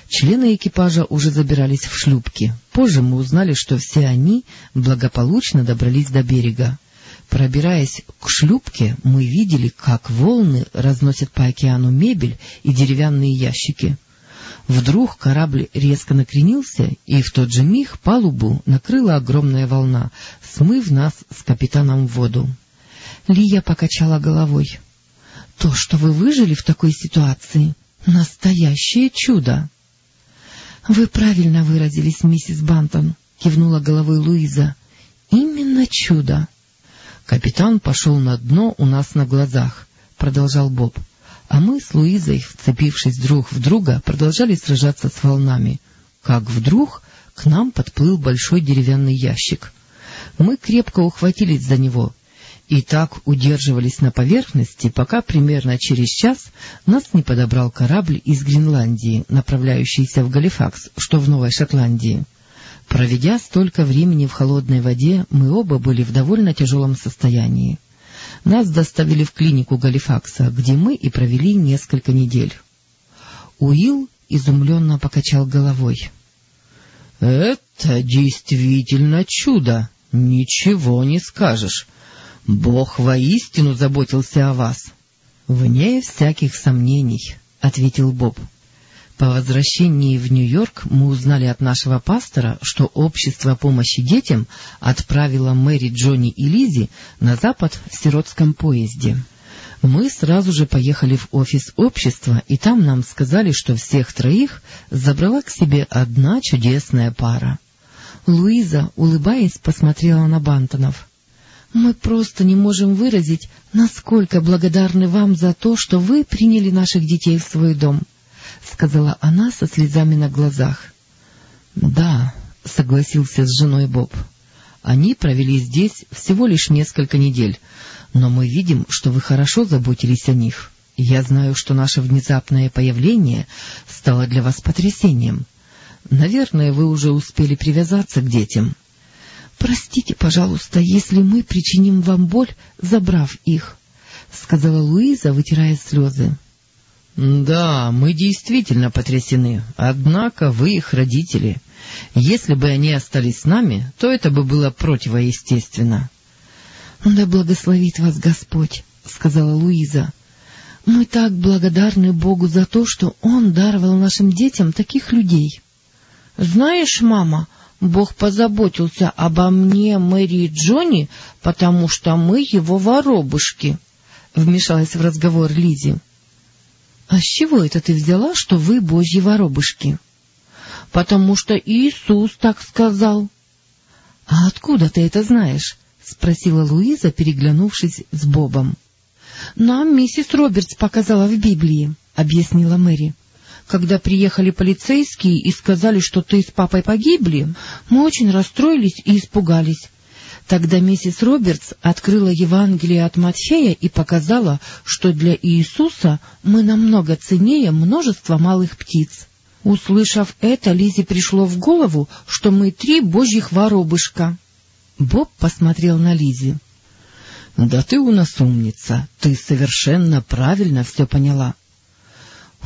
Члены экипажа уже забирались в шлюпки. Позже мы узнали, что все они благополучно добрались до берега. Пробираясь к шлюпке, мы видели, как волны разносят по океану мебель и деревянные ящики. Вдруг корабль резко накренился, и в тот же миг палубу накрыла огромная волна, смыв нас с капитаном в воду. Лия покачала головой. — То, что вы выжили в такой ситуации, — настоящее чудо. — Вы правильно выразились, миссис Бантон, — кивнула головой Луиза. — Именно чудо. — Капитан пошел на дно у нас на глазах, — продолжал Боб. А мы с Луизой, вцепившись друг в друга, продолжали сражаться с волнами. Как вдруг к нам подплыл большой деревянный ящик. Мы крепко ухватились за него — и так удерживались на поверхности, пока примерно через час нас не подобрал корабль из Гренландии, направляющийся в Галифакс, что в Новой Шотландии. Проведя столько времени в холодной воде, мы оба были в довольно тяжелом состоянии. Нас доставили в клинику Галифакса, где мы и провели несколько недель. Уилл изумленно покачал головой. — Это действительно чудо, ничего не скажешь. Бог воистину заботился о вас. — Вне всяких сомнений, — ответил Боб. По возвращении в Нью-Йорк мы узнали от нашего пастора, что общество помощи детям отправило Мэри, Джонни и Лизи на запад в сиротском поезде. Мы сразу же поехали в офис общества, и там нам сказали, что всех троих забрала к себе одна чудесная пара. Луиза, улыбаясь, посмотрела на Бантонов. — Мы просто не можем выразить, насколько благодарны вам за то, что вы приняли наших детей в свой дом, — сказала она со слезами на глазах. — Да, — согласился с женой Боб. — Они провели здесь всего лишь несколько недель, но мы видим, что вы хорошо заботились о них. Я знаю, что наше внезапное появление стало для вас потрясением. Наверное, вы уже успели привязаться к детям. — Простите, пожалуйста, если мы причиним вам боль, забрав их, — сказала Луиза, вытирая слезы. — Да, мы действительно потрясены, однако вы их родители. Если бы они остались с нами, то это бы было противоестественно. — Да благословит вас Господь, — сказала Луиза. — Мы так благодарны Богу за то, что Он даровал нашим детям таких людей. — Знаешь, мама, Бог позаботился обо мне, Мэри и Джонни, потому что мы его воробушки, — вмешалась в разговор Лизи. — А с чего это ты взяла, что вы божьи воробушки? — Потому что Иисус так сказал. — А откуда ты это знаешь? — спросила Луиза, переглянувшись с Бобом. — Нам миссис Робертс показала в Библии, — объяснила Мэри. — Когда приехали полицейские и сказали, что ты с папой погибли, мы очень расстроились и испугались. Тогда миссис Робертс открыла Евангелие от Матфея и показала, что для Иисуса мы намного ценнее множества малых птиц. Услышав это, Лизе пришло в голову, что мы три божьих воробышка. Боб посмотрел на Лизи. — Да ты у нас умница, ты совершенно правильно все поняла. —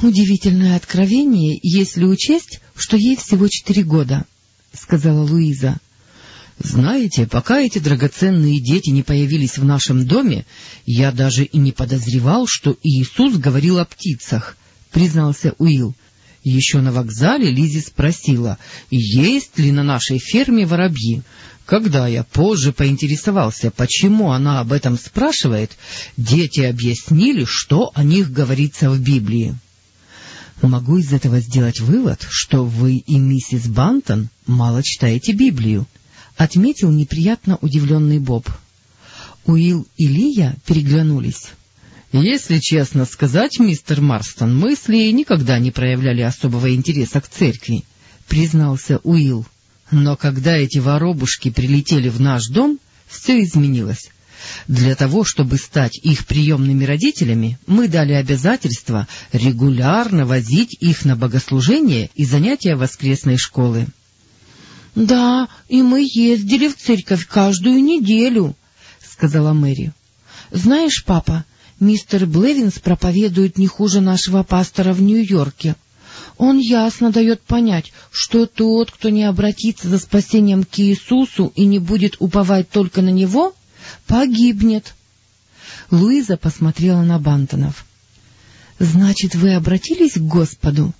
Удивительное откровение, если учесть, что ей всего четыре года, — сказала Луиза. — Знаете, пока эти драгоценные дети не появились в нашем доме, я даже и не подозревал, что Иисус говорил о птицах, — признался Уилл. Еще на вокзале Лизи спросила, есть ли на нашей ферме воробьи. Когда я позже поинтересовался, почему она об этом спрашивает, дети объяснили, что о них говорится в Библии. Могу из этого сделать вывод, что вы и миссис Бантон мало читаете Библию, — отметил неприятно удивленный Боб. Уилл и Лия переглянулись. — Если честно сказать, мистер Марстон, мы с Лией никогда не проявляли особого интереса к церкви, — признался Уилл. Но когда эти воробушки прилетели в наш дом, все изменилось. Для того, чтобы стать их приемными родителями, мы дали обязательство регулярно возить их на богослужение и занятия воскресной школы. — Да, и мы ездили в церковь каждую неделю, — сказала Мэри. — Знаешь, папа, мистер Блевинс проповедует не хуже нашего пастора в Нью-Йорке. — он ясно дает понять, что тот, кто не обратится за спасением к Иисусу и не будет уповать только на Него, погибнет. Луиза посмотрела на Бантонов. — Значит, вы обратились к Господу?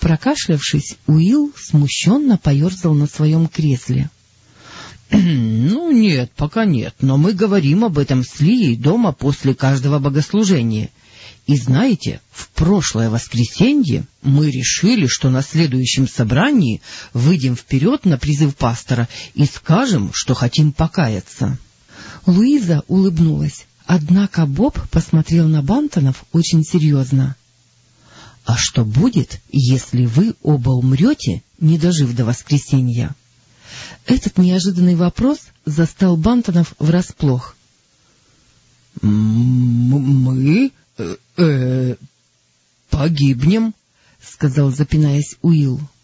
Прокашлявшись, Уилл смущенно поерзал на своем кресле. — Ну, нет, пока нет, но мы говорим об этом с Лией дома после каждого богослужения — и знаете, в прошлое воскресенье мы решили, что на следующем собрании выйдем вперед на призыв пастора и скажем, что хотим покаяться. Луиза улыбнулась, однако Боб посмотрел на Бантонов очень серьезно. — А что будет, если вы оба умрете, не дожив до воскресенья? Этот неожиданный вопрос застал Бантонов врасплох. — Мы? э, -э погибнем, — сказал, запинаясь Уилл. —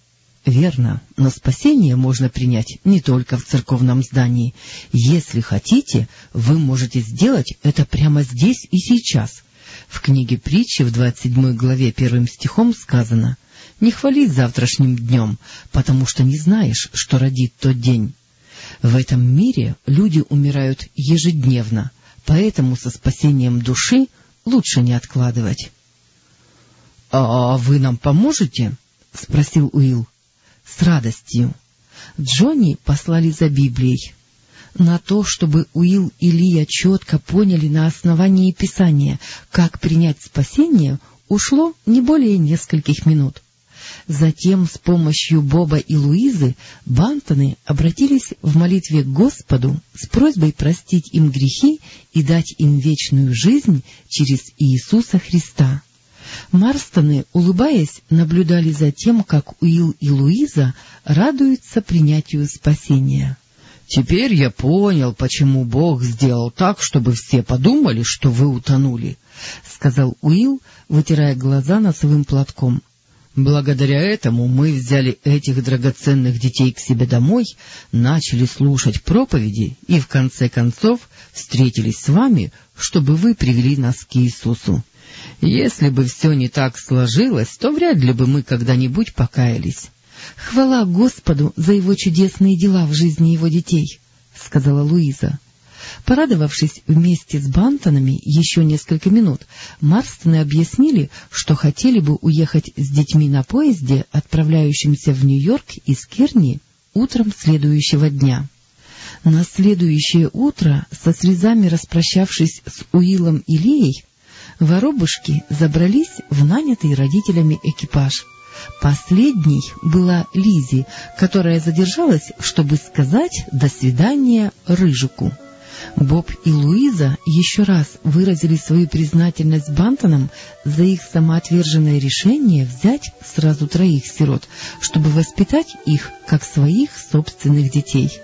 Верно, но спасение можно принять не только в церковном здании. Если хотите, вы можете сделать это прямо здесь и сейчас. В книге притчи в двадцать седьмой главе первым стихом сказано «Не хвались завтрашним днем, потому что не знаешь, что родит тот день». В этом мире люди умирают ежедневно, поэтому со спасением души лучше не откладывать. — А вы нам поможете? — спросил Уилл. — С радостью. Джонни послали за Библией. На то, чтобы Уилл и Лия четко поняли на основании Писания, как принять спасение, ушло не более нескольких минут. Затем с помощью Боба и Луизы Бантоны обратились в молитве к Господу с просьбой простить им грехи и дать им вечную жизнь через Иисуса Христа. Марстоны, улыбаясь, наблюдали за тем, как Уилл и Луиза радуются принятию спасения. «Теперь я понял, почему Бог сделал так, чтобы все подумали, что вы утонули», — сказал Уилл, вытирая глаза носовым платком. Благодаря этому мы взяли этих драгоценных детей к себе домой, начали слушать проповеди и, в конце концов, встретились с вами, чтобы вы привели нас к Иисусу. Если бы все не так сложилось, то вряд ли бы мы когда-нибудь покаялись. — Хвала Господу за его чудесные дела в жизни его детей, — сказала Луиза. Порадовавшись вместе с Бантонами еще несколько минут, Марстоны объяснили, что хотели бы уехать с детьми на поезде, отправляющемся в Нью-Йорк из Керни, утром следующего дня. На следующее утро, со слезами распрощавшись с Уиллом и Леей, воробушки забрались в нанятый родителями экипаж. Последней была Лизи, которая задержалась, чтобы сказать «до свидания Рыжику». Боб и Луиза еще раз выразили свою признательность Бантонам за их самоотверженное решение взять сразу троих сирот, чтобы воспитать их как своих собственных детей.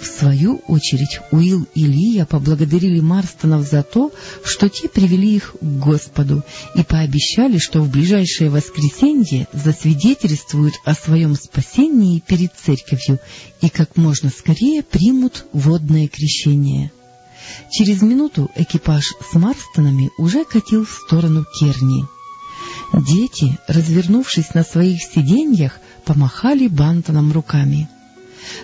В свою очередь Уилл и Лия поблагодарили Марстонов за то, что те привели их к Господу и пообещали, что в ближайшее воскресенье засвидетельствуют о своем спасении перед церковью и как можно скорее примут водное крещение. Через минуту экипаж с Марстонами уже катил в сторону Керни. Дети, развернувшись на своих сиденьях, помахали Бантоном руками.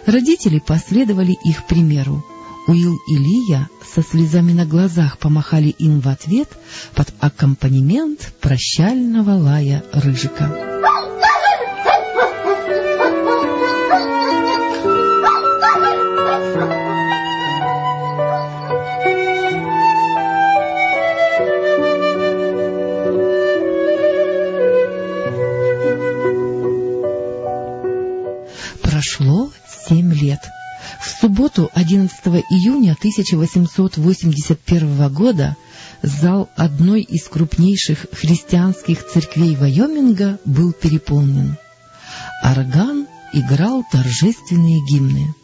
Родители последовали их примеру. Уилл и Лия со слезами на глазах помахали им в ответ под аккомпанемент прощального лая Рыжика. Лет. В субботу 11 июня 1881 года зал одной из крупнейших христианских церквей Вайоминга был переполнен. Орган играл торжественные гимны.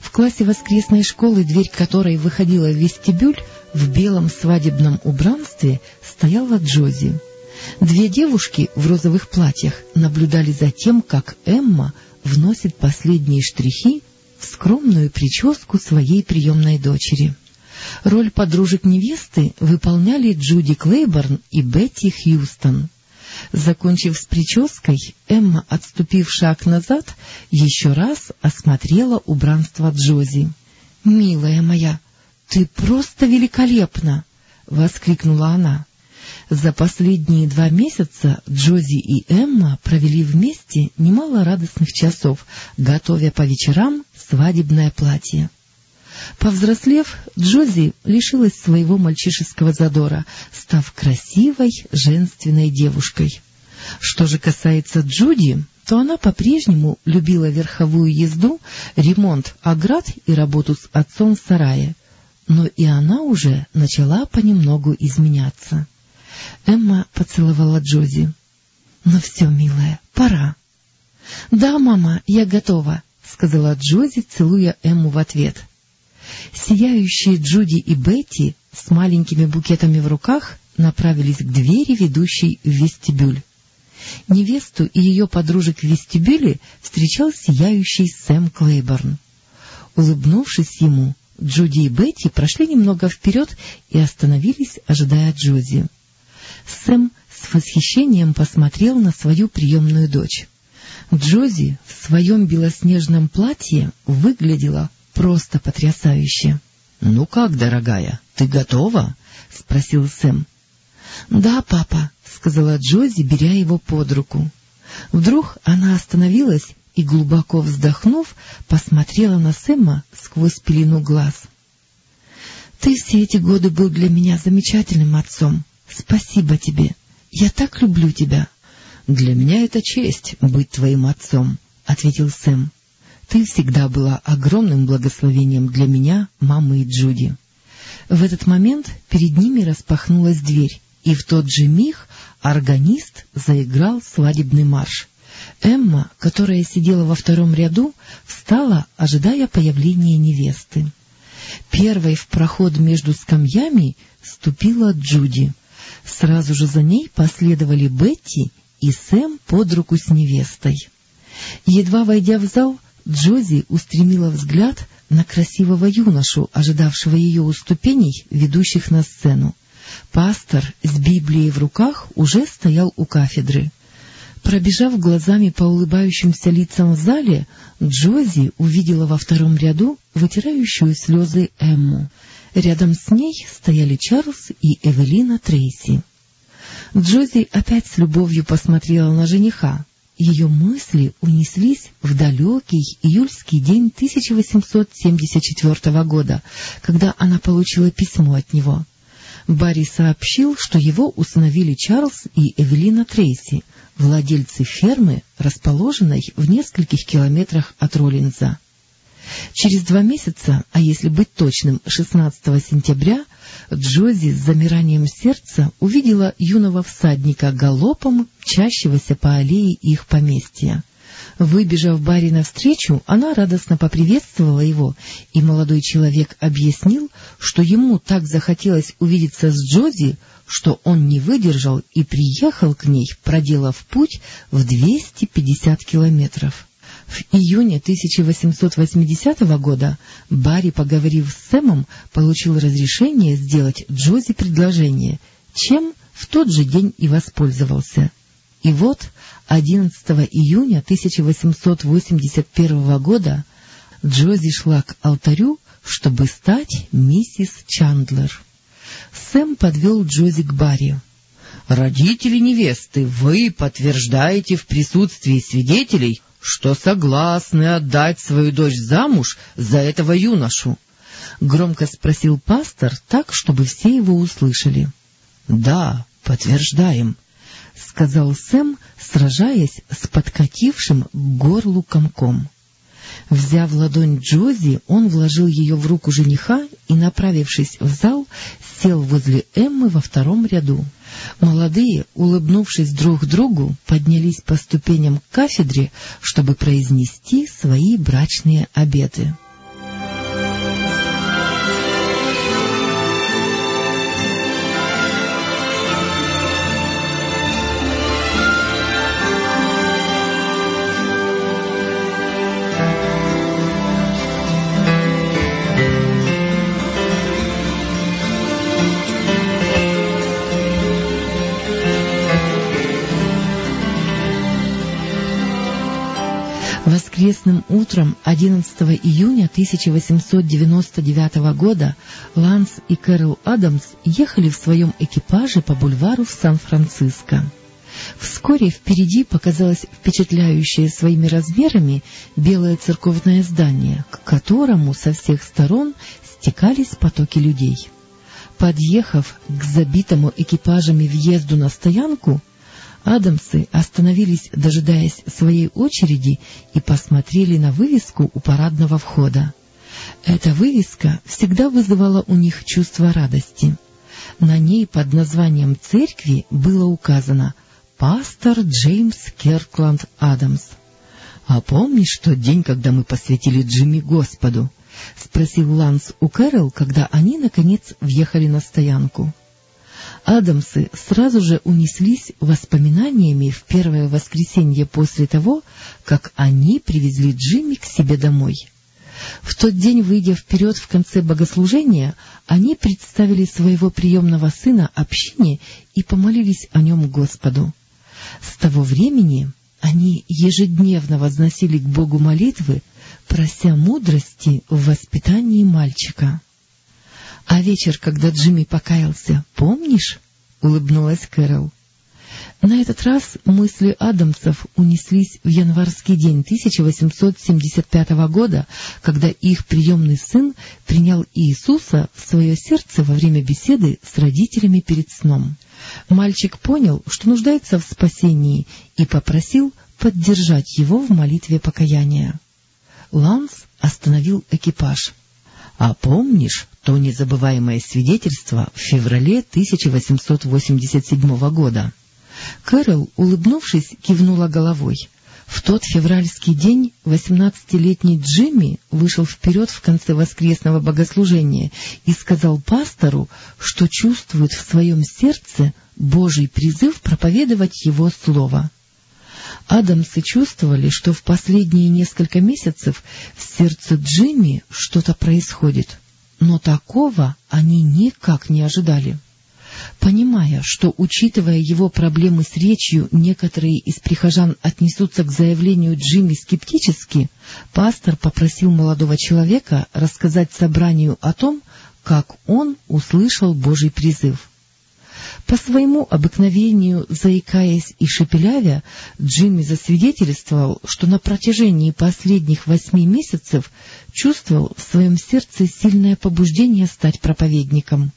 В классе воскресной школы, дверь которой выходила в вестибюль, в белом свадебном убранстве стояла Джози. Две девушки в розовых платьях наблюдали за тем, как Эмма вносит последние штрихи в скромную прическу своей приемной дочери. Роль подружек невесты выполняли Джуди Клейборн и Бетти Хьюстон. Закончив с прической, Эмма, отступив шаг назад, еще раз осмотрела убранство Джози. — Милая моя, ты просто великолепна! — воскликнула она. За последние два месяца Джози и Эмма провели вместе немало радостных часов, готовя по вечерам свадебное платье. Повзрослев, Джози лишилась своего мальчишеского задора, став красивой, женственной девушкой. Что же касается Джуди, то она по-прежнему любила верховую езду, ремонт оград и работу с отцом в сарае, но и она уже начала понемногу изменяться. Эмма поцеловала Джози. — Ну все, милая, пора. — Да, мама, я готова, — сказала Джози, целуя Эмму в ответ. Сияющие Джуди и Бетти с маленькими букетами в руках направились к двери, ведущей в вестибюль. Невесту и ее подружек в вестибюле встречал сияющий Сэм Клейборн. Улыбнувшись ему, Джуди и Бетти прошли немного вперед и остановились, ожидая Джози. Сэм с восхищением посмотрел на свою приемную дочь. Джози в своем белоснежном платье выглядела просто потрясающе. — Ну как, дорогая, ты готова? — спросил Сэм. — Да, папа, — сказала Джози, беря его под руку. Вдруг она остановилась и, глубоко вздохнув, посмотрела на Сэма сквозь пелену глаз. — Ты все эти годы был для меня замечательным отцом. Спасибо тебе. Я так люблю тебя. — Для меня это честь быть твоим отцом, — ответил Сэм. — Ты всегда была огромным благословением для меня, мамы и Джуди. В этот момент перед ними распахнулась дверь, и в тот же миг органист заиграл свадебный марш. Эмма, которая сидела во втором ряду, встала, ожидая появления невесты. Первой в проход между скамьями ступила Джуди. Сразу же за ней последовали Бетти и Сэм под руку с невестой. Едва войдя в зал, Джози устремила взгляд на красивого юношу, ожидавшего ее у ступеней, ведущих на сцену. Пастор с Библией в руках уже стоял у кафедры. Пробежав глазами по улыбающимся лицам в зале, Джози увидела во втором ряду вытирающую слезы Эмму. Рядом с ней стояли Чарльз и Эвелина Трейси. Джози опять с любовью посмотрела на жениха. Ее мысли унеслись в далекий июльский день 1874 года, когда она получила письмо от него. Барри сообщил, что его установили Чарльз и Эвелина Трейси, владельцы фермы, расположенной в нескольких километрах от Роллинза. Через два месяца, а если быть точным, 16 сентября, Джози с замиранием сердца увидела юного всадника галопом, чащегося по аллее их поместья. Выбежав Барри навстречу, она радостно поприветствовала его, и молодой человек объяснил, что ему так захотелось увидеться с Джози, что он не выдержал и приехал к ней, проделав путь в 250 километров. В июне 1880 года Барри, поговорив с Сэмом, получил разрешение сделать Джози предложение, чем в тот же день и воспользовался. И вот 11 июня 1881 года Джози шла к алтарю, чтобы стать миссис Чандлер. Сэм подвел Джози к Барри. — Родители невесты, вы подтверждаете в присутствии свидетелей, что согласны отдать свою дочь замуж за этого юношу? — громко спросил пастор так, чтобы все его услышали. — Да, подтверждаем, — сказал Сэм, сражаясь с подкатившим к горлу комком. Взяв ладонь Джози, он вложил ее в руку жениха и, направившись в зал, сел возле Эммы во втором ряду. Молодые, улыбнувшись друг другу, поднялись по ступеням к кафедре, чтобы произнести свои брачные обеты. Воскресным утром 11 июня 1899 года Ланс и Кэрол Адамс ехали в своем экипаже по бульвару в Сан-Франциско. Вскоре впереди показалось впечатляющее своими размерами белое церковное здание, к которому со всех сторон стекались потоки людей. Подъехав к забитому экипажами въезду на стоянку, Адамсы остановились, дожидаясь своей очереди, и посмотрели на вывеску у парадного входа. Эта вывеска всегда вызывала у них чувство радости. На ней под названием церкви было указано «Пастор Джеймс Керкланд Адамс». — А помнишь тот день, когда мы посвятили Джимми Господу? — спросил Ланс у Кэрол, когда они, наконец, въехали на стоянку. — Адамсы сразу же унеслись воспоминаниями в первое воскресенье после того, как они привезли Джимми к себе домой. В тот день, выйдя вперед в конце богослужения, они представили своего приемного сына общине и помолились о нем Господу. С того времени они ежедневно возносили к Богу молитвы, прося мудрости в воспитании мальчика. — А вечер, когда Джимми покаялся, помнишь? — улыбнулась Кэрол. На этот раз мысли Адамсов унеслись в январский день 1875 года, когда их приемный сын принял Иисуса в свое сердце во время беседы с родителями перед сном. Мальчик понял, что нуждается в спасении, и попросил поддержать его в молитве покаяния. Ланс остановил экипаж. — А помнишь то незабываемое свидетельство в феврале 1887 года? Кэрол, улыбнувшись, кивнула головой. В тот февральский день восемнадцатилетний Джимми вышел вперед в конце воскресного богослужения и сказал пастору, что чувствует в своем сердце Божий призыв проповедовать его слово. Адамсы чувствовали, что в последние несколько месяцев в сердце Джимми что-то происходит, но такого они никак не ожидали. Понимая, что, учитывая его проблемы с речью, некоторые из прихожан отнесутся к заявлению Джимми скептически, пастор попросил молодого человека рассказать собранию о том, как он услышал Божий призыв. По своему обыкновению, заикаясь и шепелявя, Джимми засвидетельствовал, что на протяжении последних восьми месяцев чувствовал в своем сердце сильное побуждение стать проповедником.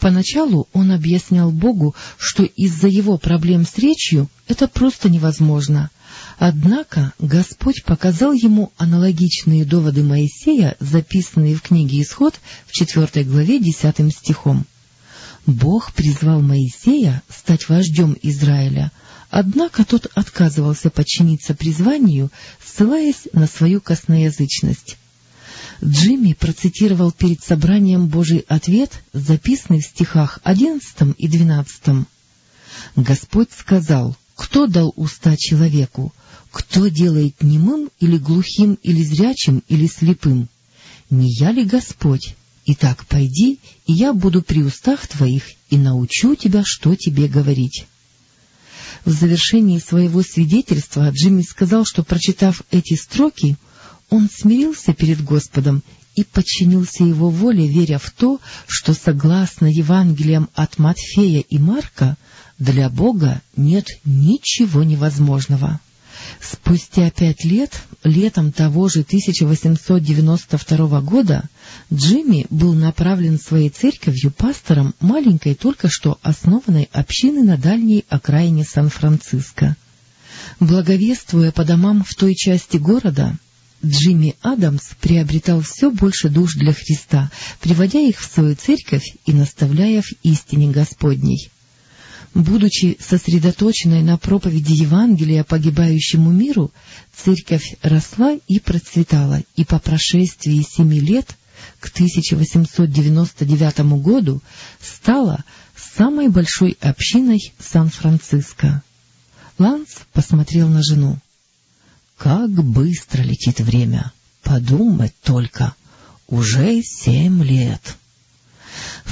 Поначалу он объяснял Богу, что из-за его проблем с речью это просто невозможно. Однако Господь показал ему аналогичные доводы Моисея, записанные в книге «Исход» в четвертой главе десятым стихом. Бог призвал Моисея стать вождем Израиля, однако тот отказывался подчиниться призванию, ссылаясь на свою косноязычность. Джимми процитировал перед собранием Божий ответ, записанный в стихах одиннадцатом и двенадцатом. Господь сказал, кто дал уста человеку, кто делает немым или глухим или зрячим или слепым? Не я ли Господь? Итак, пойди, и я буду при устах твоих и научу тебя, что тебе говорить. В завершении своего свидетельства Джимми сказал, что, прочитав эти строки, он смирился перед Господом и подчинился его воле, веря в то, что, согласно Евангелиям от Матфея и Марка, для Бога нет ничего невозможного. Спустя пять лет, летом того же 1892 года, Джимми был направлен своей церковью пастором маленькой только что основанной общины на дальней окраине Сан-Франциско. Благовествуя по домам в той части города, Джимми Адамс приобретал все больше душ для Христа, приводя их в свою церковь и наставляя в истине Господней. Будучи сосредоточенной на проповеди Евангелия погибающему миру, церковь росла и процветала, и по прошествии семи лет, к 1899 году, стала самой большой общиной Сан-Франциско. Ланс посмотрел на жену. Как быстро летит время! Подумать только! Уже семь лет! —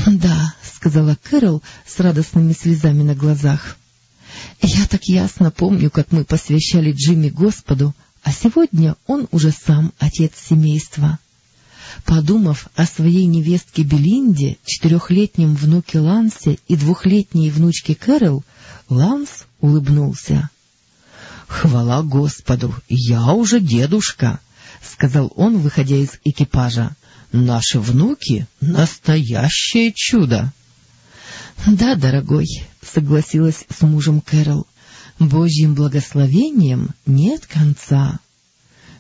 Да, — сказала Кэрол с радостными слезами на глазах. — Я так ясно помню, как мы посвящали Джимми Господу, а сегодня он уже сам отец семейства. Подумав о своей невестке Белинде, четырехлетнем внуке Лансе и двухлетней внучке Кэрол, Ланс улыбнулся. — Хвала Господу, я уже дедушка, — сказал он, выходя из экипажа. — Наши внуки — настоящее чудо. — Да, дорогой, — согласилась с мужем Кэрол, — Божьим благословением нет конца.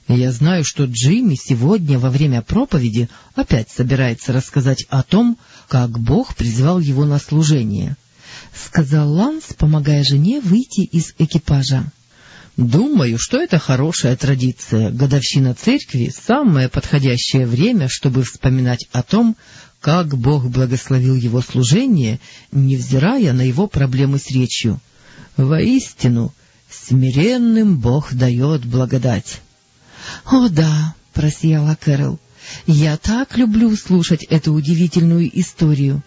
Я знаю, что Джимми сегодня во время проповеди опять собирается рассказать о том, как Бог призвал его на служение, — сказал Ланс, помогая жене выйти из экипажа. Думаю, что это хорошая традиция. Годовщина церкви — самое подходящее время, чтобы вспоминать о том, как Бог благословил его служение, невзирая на его проблемы с речью. Воистину, смиренным Бог дает благодать. — О да, — просияла Кэрол, — я так люблю слушать эту удивительную историю.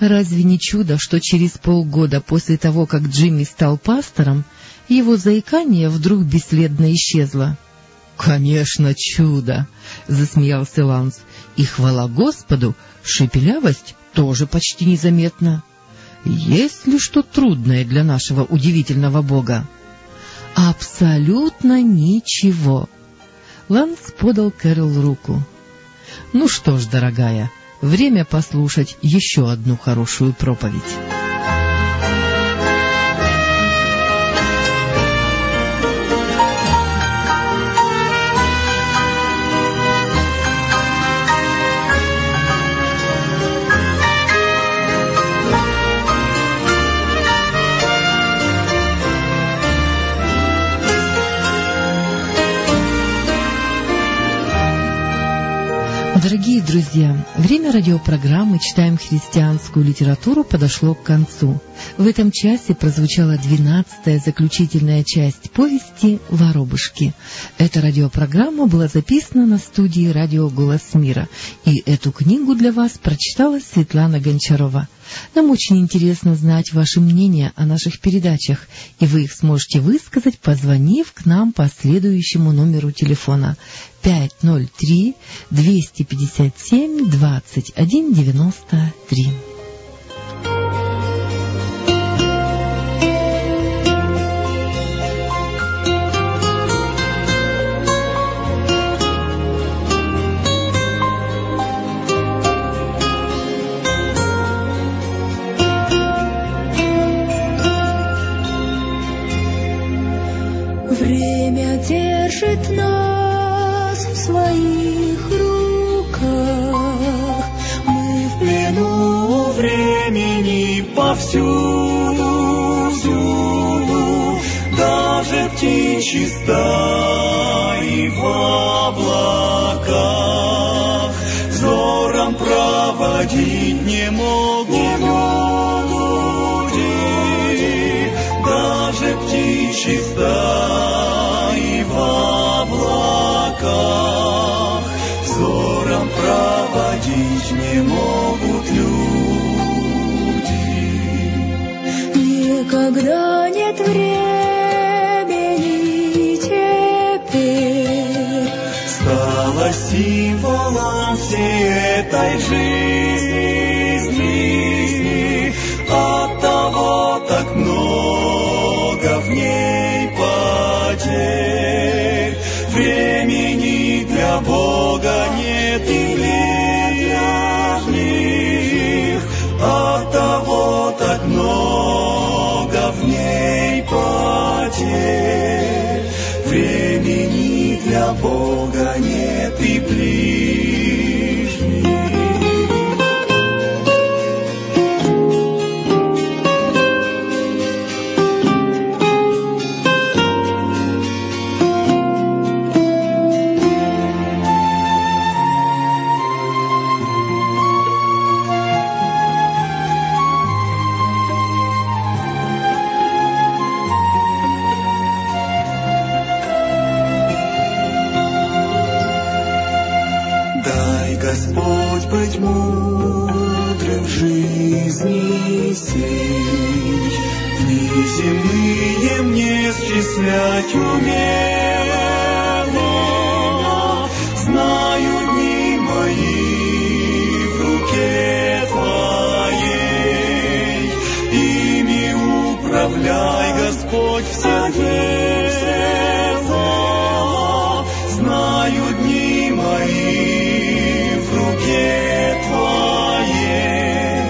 Разве не чудо, что через полгода после того, как Джимми стал пастором, его заикание вдруг бесследно исчезло. — Конечно, чудо! — засмеялся Ланс. — И хвала Господу, шепелявость тоже почти незаметна. Есть ли что трудное для нашего удивительного Бога? Абсолютно ничего. Ланс подал Кэрол руку. Ну что ж, дорогая, время послушать еще одну хорошую проповедь. Дорогие друзья, время радиопрограммы «Читаем христианскую литературу» подошло к концу. В этом часе прозвучала двенадцатая заключительная часть повести «Воробушки». Эта радиопрограмма была записана на студии «Радио Голос Мира», и эту книгу для вас прочитала Светлана Гончарова. Нам очень интересно знать ваше мнение о наших передачах, и вы их сможете высказать, позвонив к нам по следующему номеру телефона 503 257 2193. Держит нас в своих руках. Мы в плену времени повсюду, всюду, даже птичьи стаи в облаках взором проводить не могут люди, даже птичьи стаи Никогда нет времени теперь стало символом всей этой жизни. Бога нет счислять умело. Знаю дни мои в руке Твоей, Ими управляй, Господь, всецело. Знаю дни мои в руке Твоей,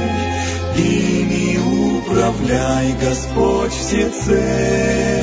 Ими управляй, Господь, всецело.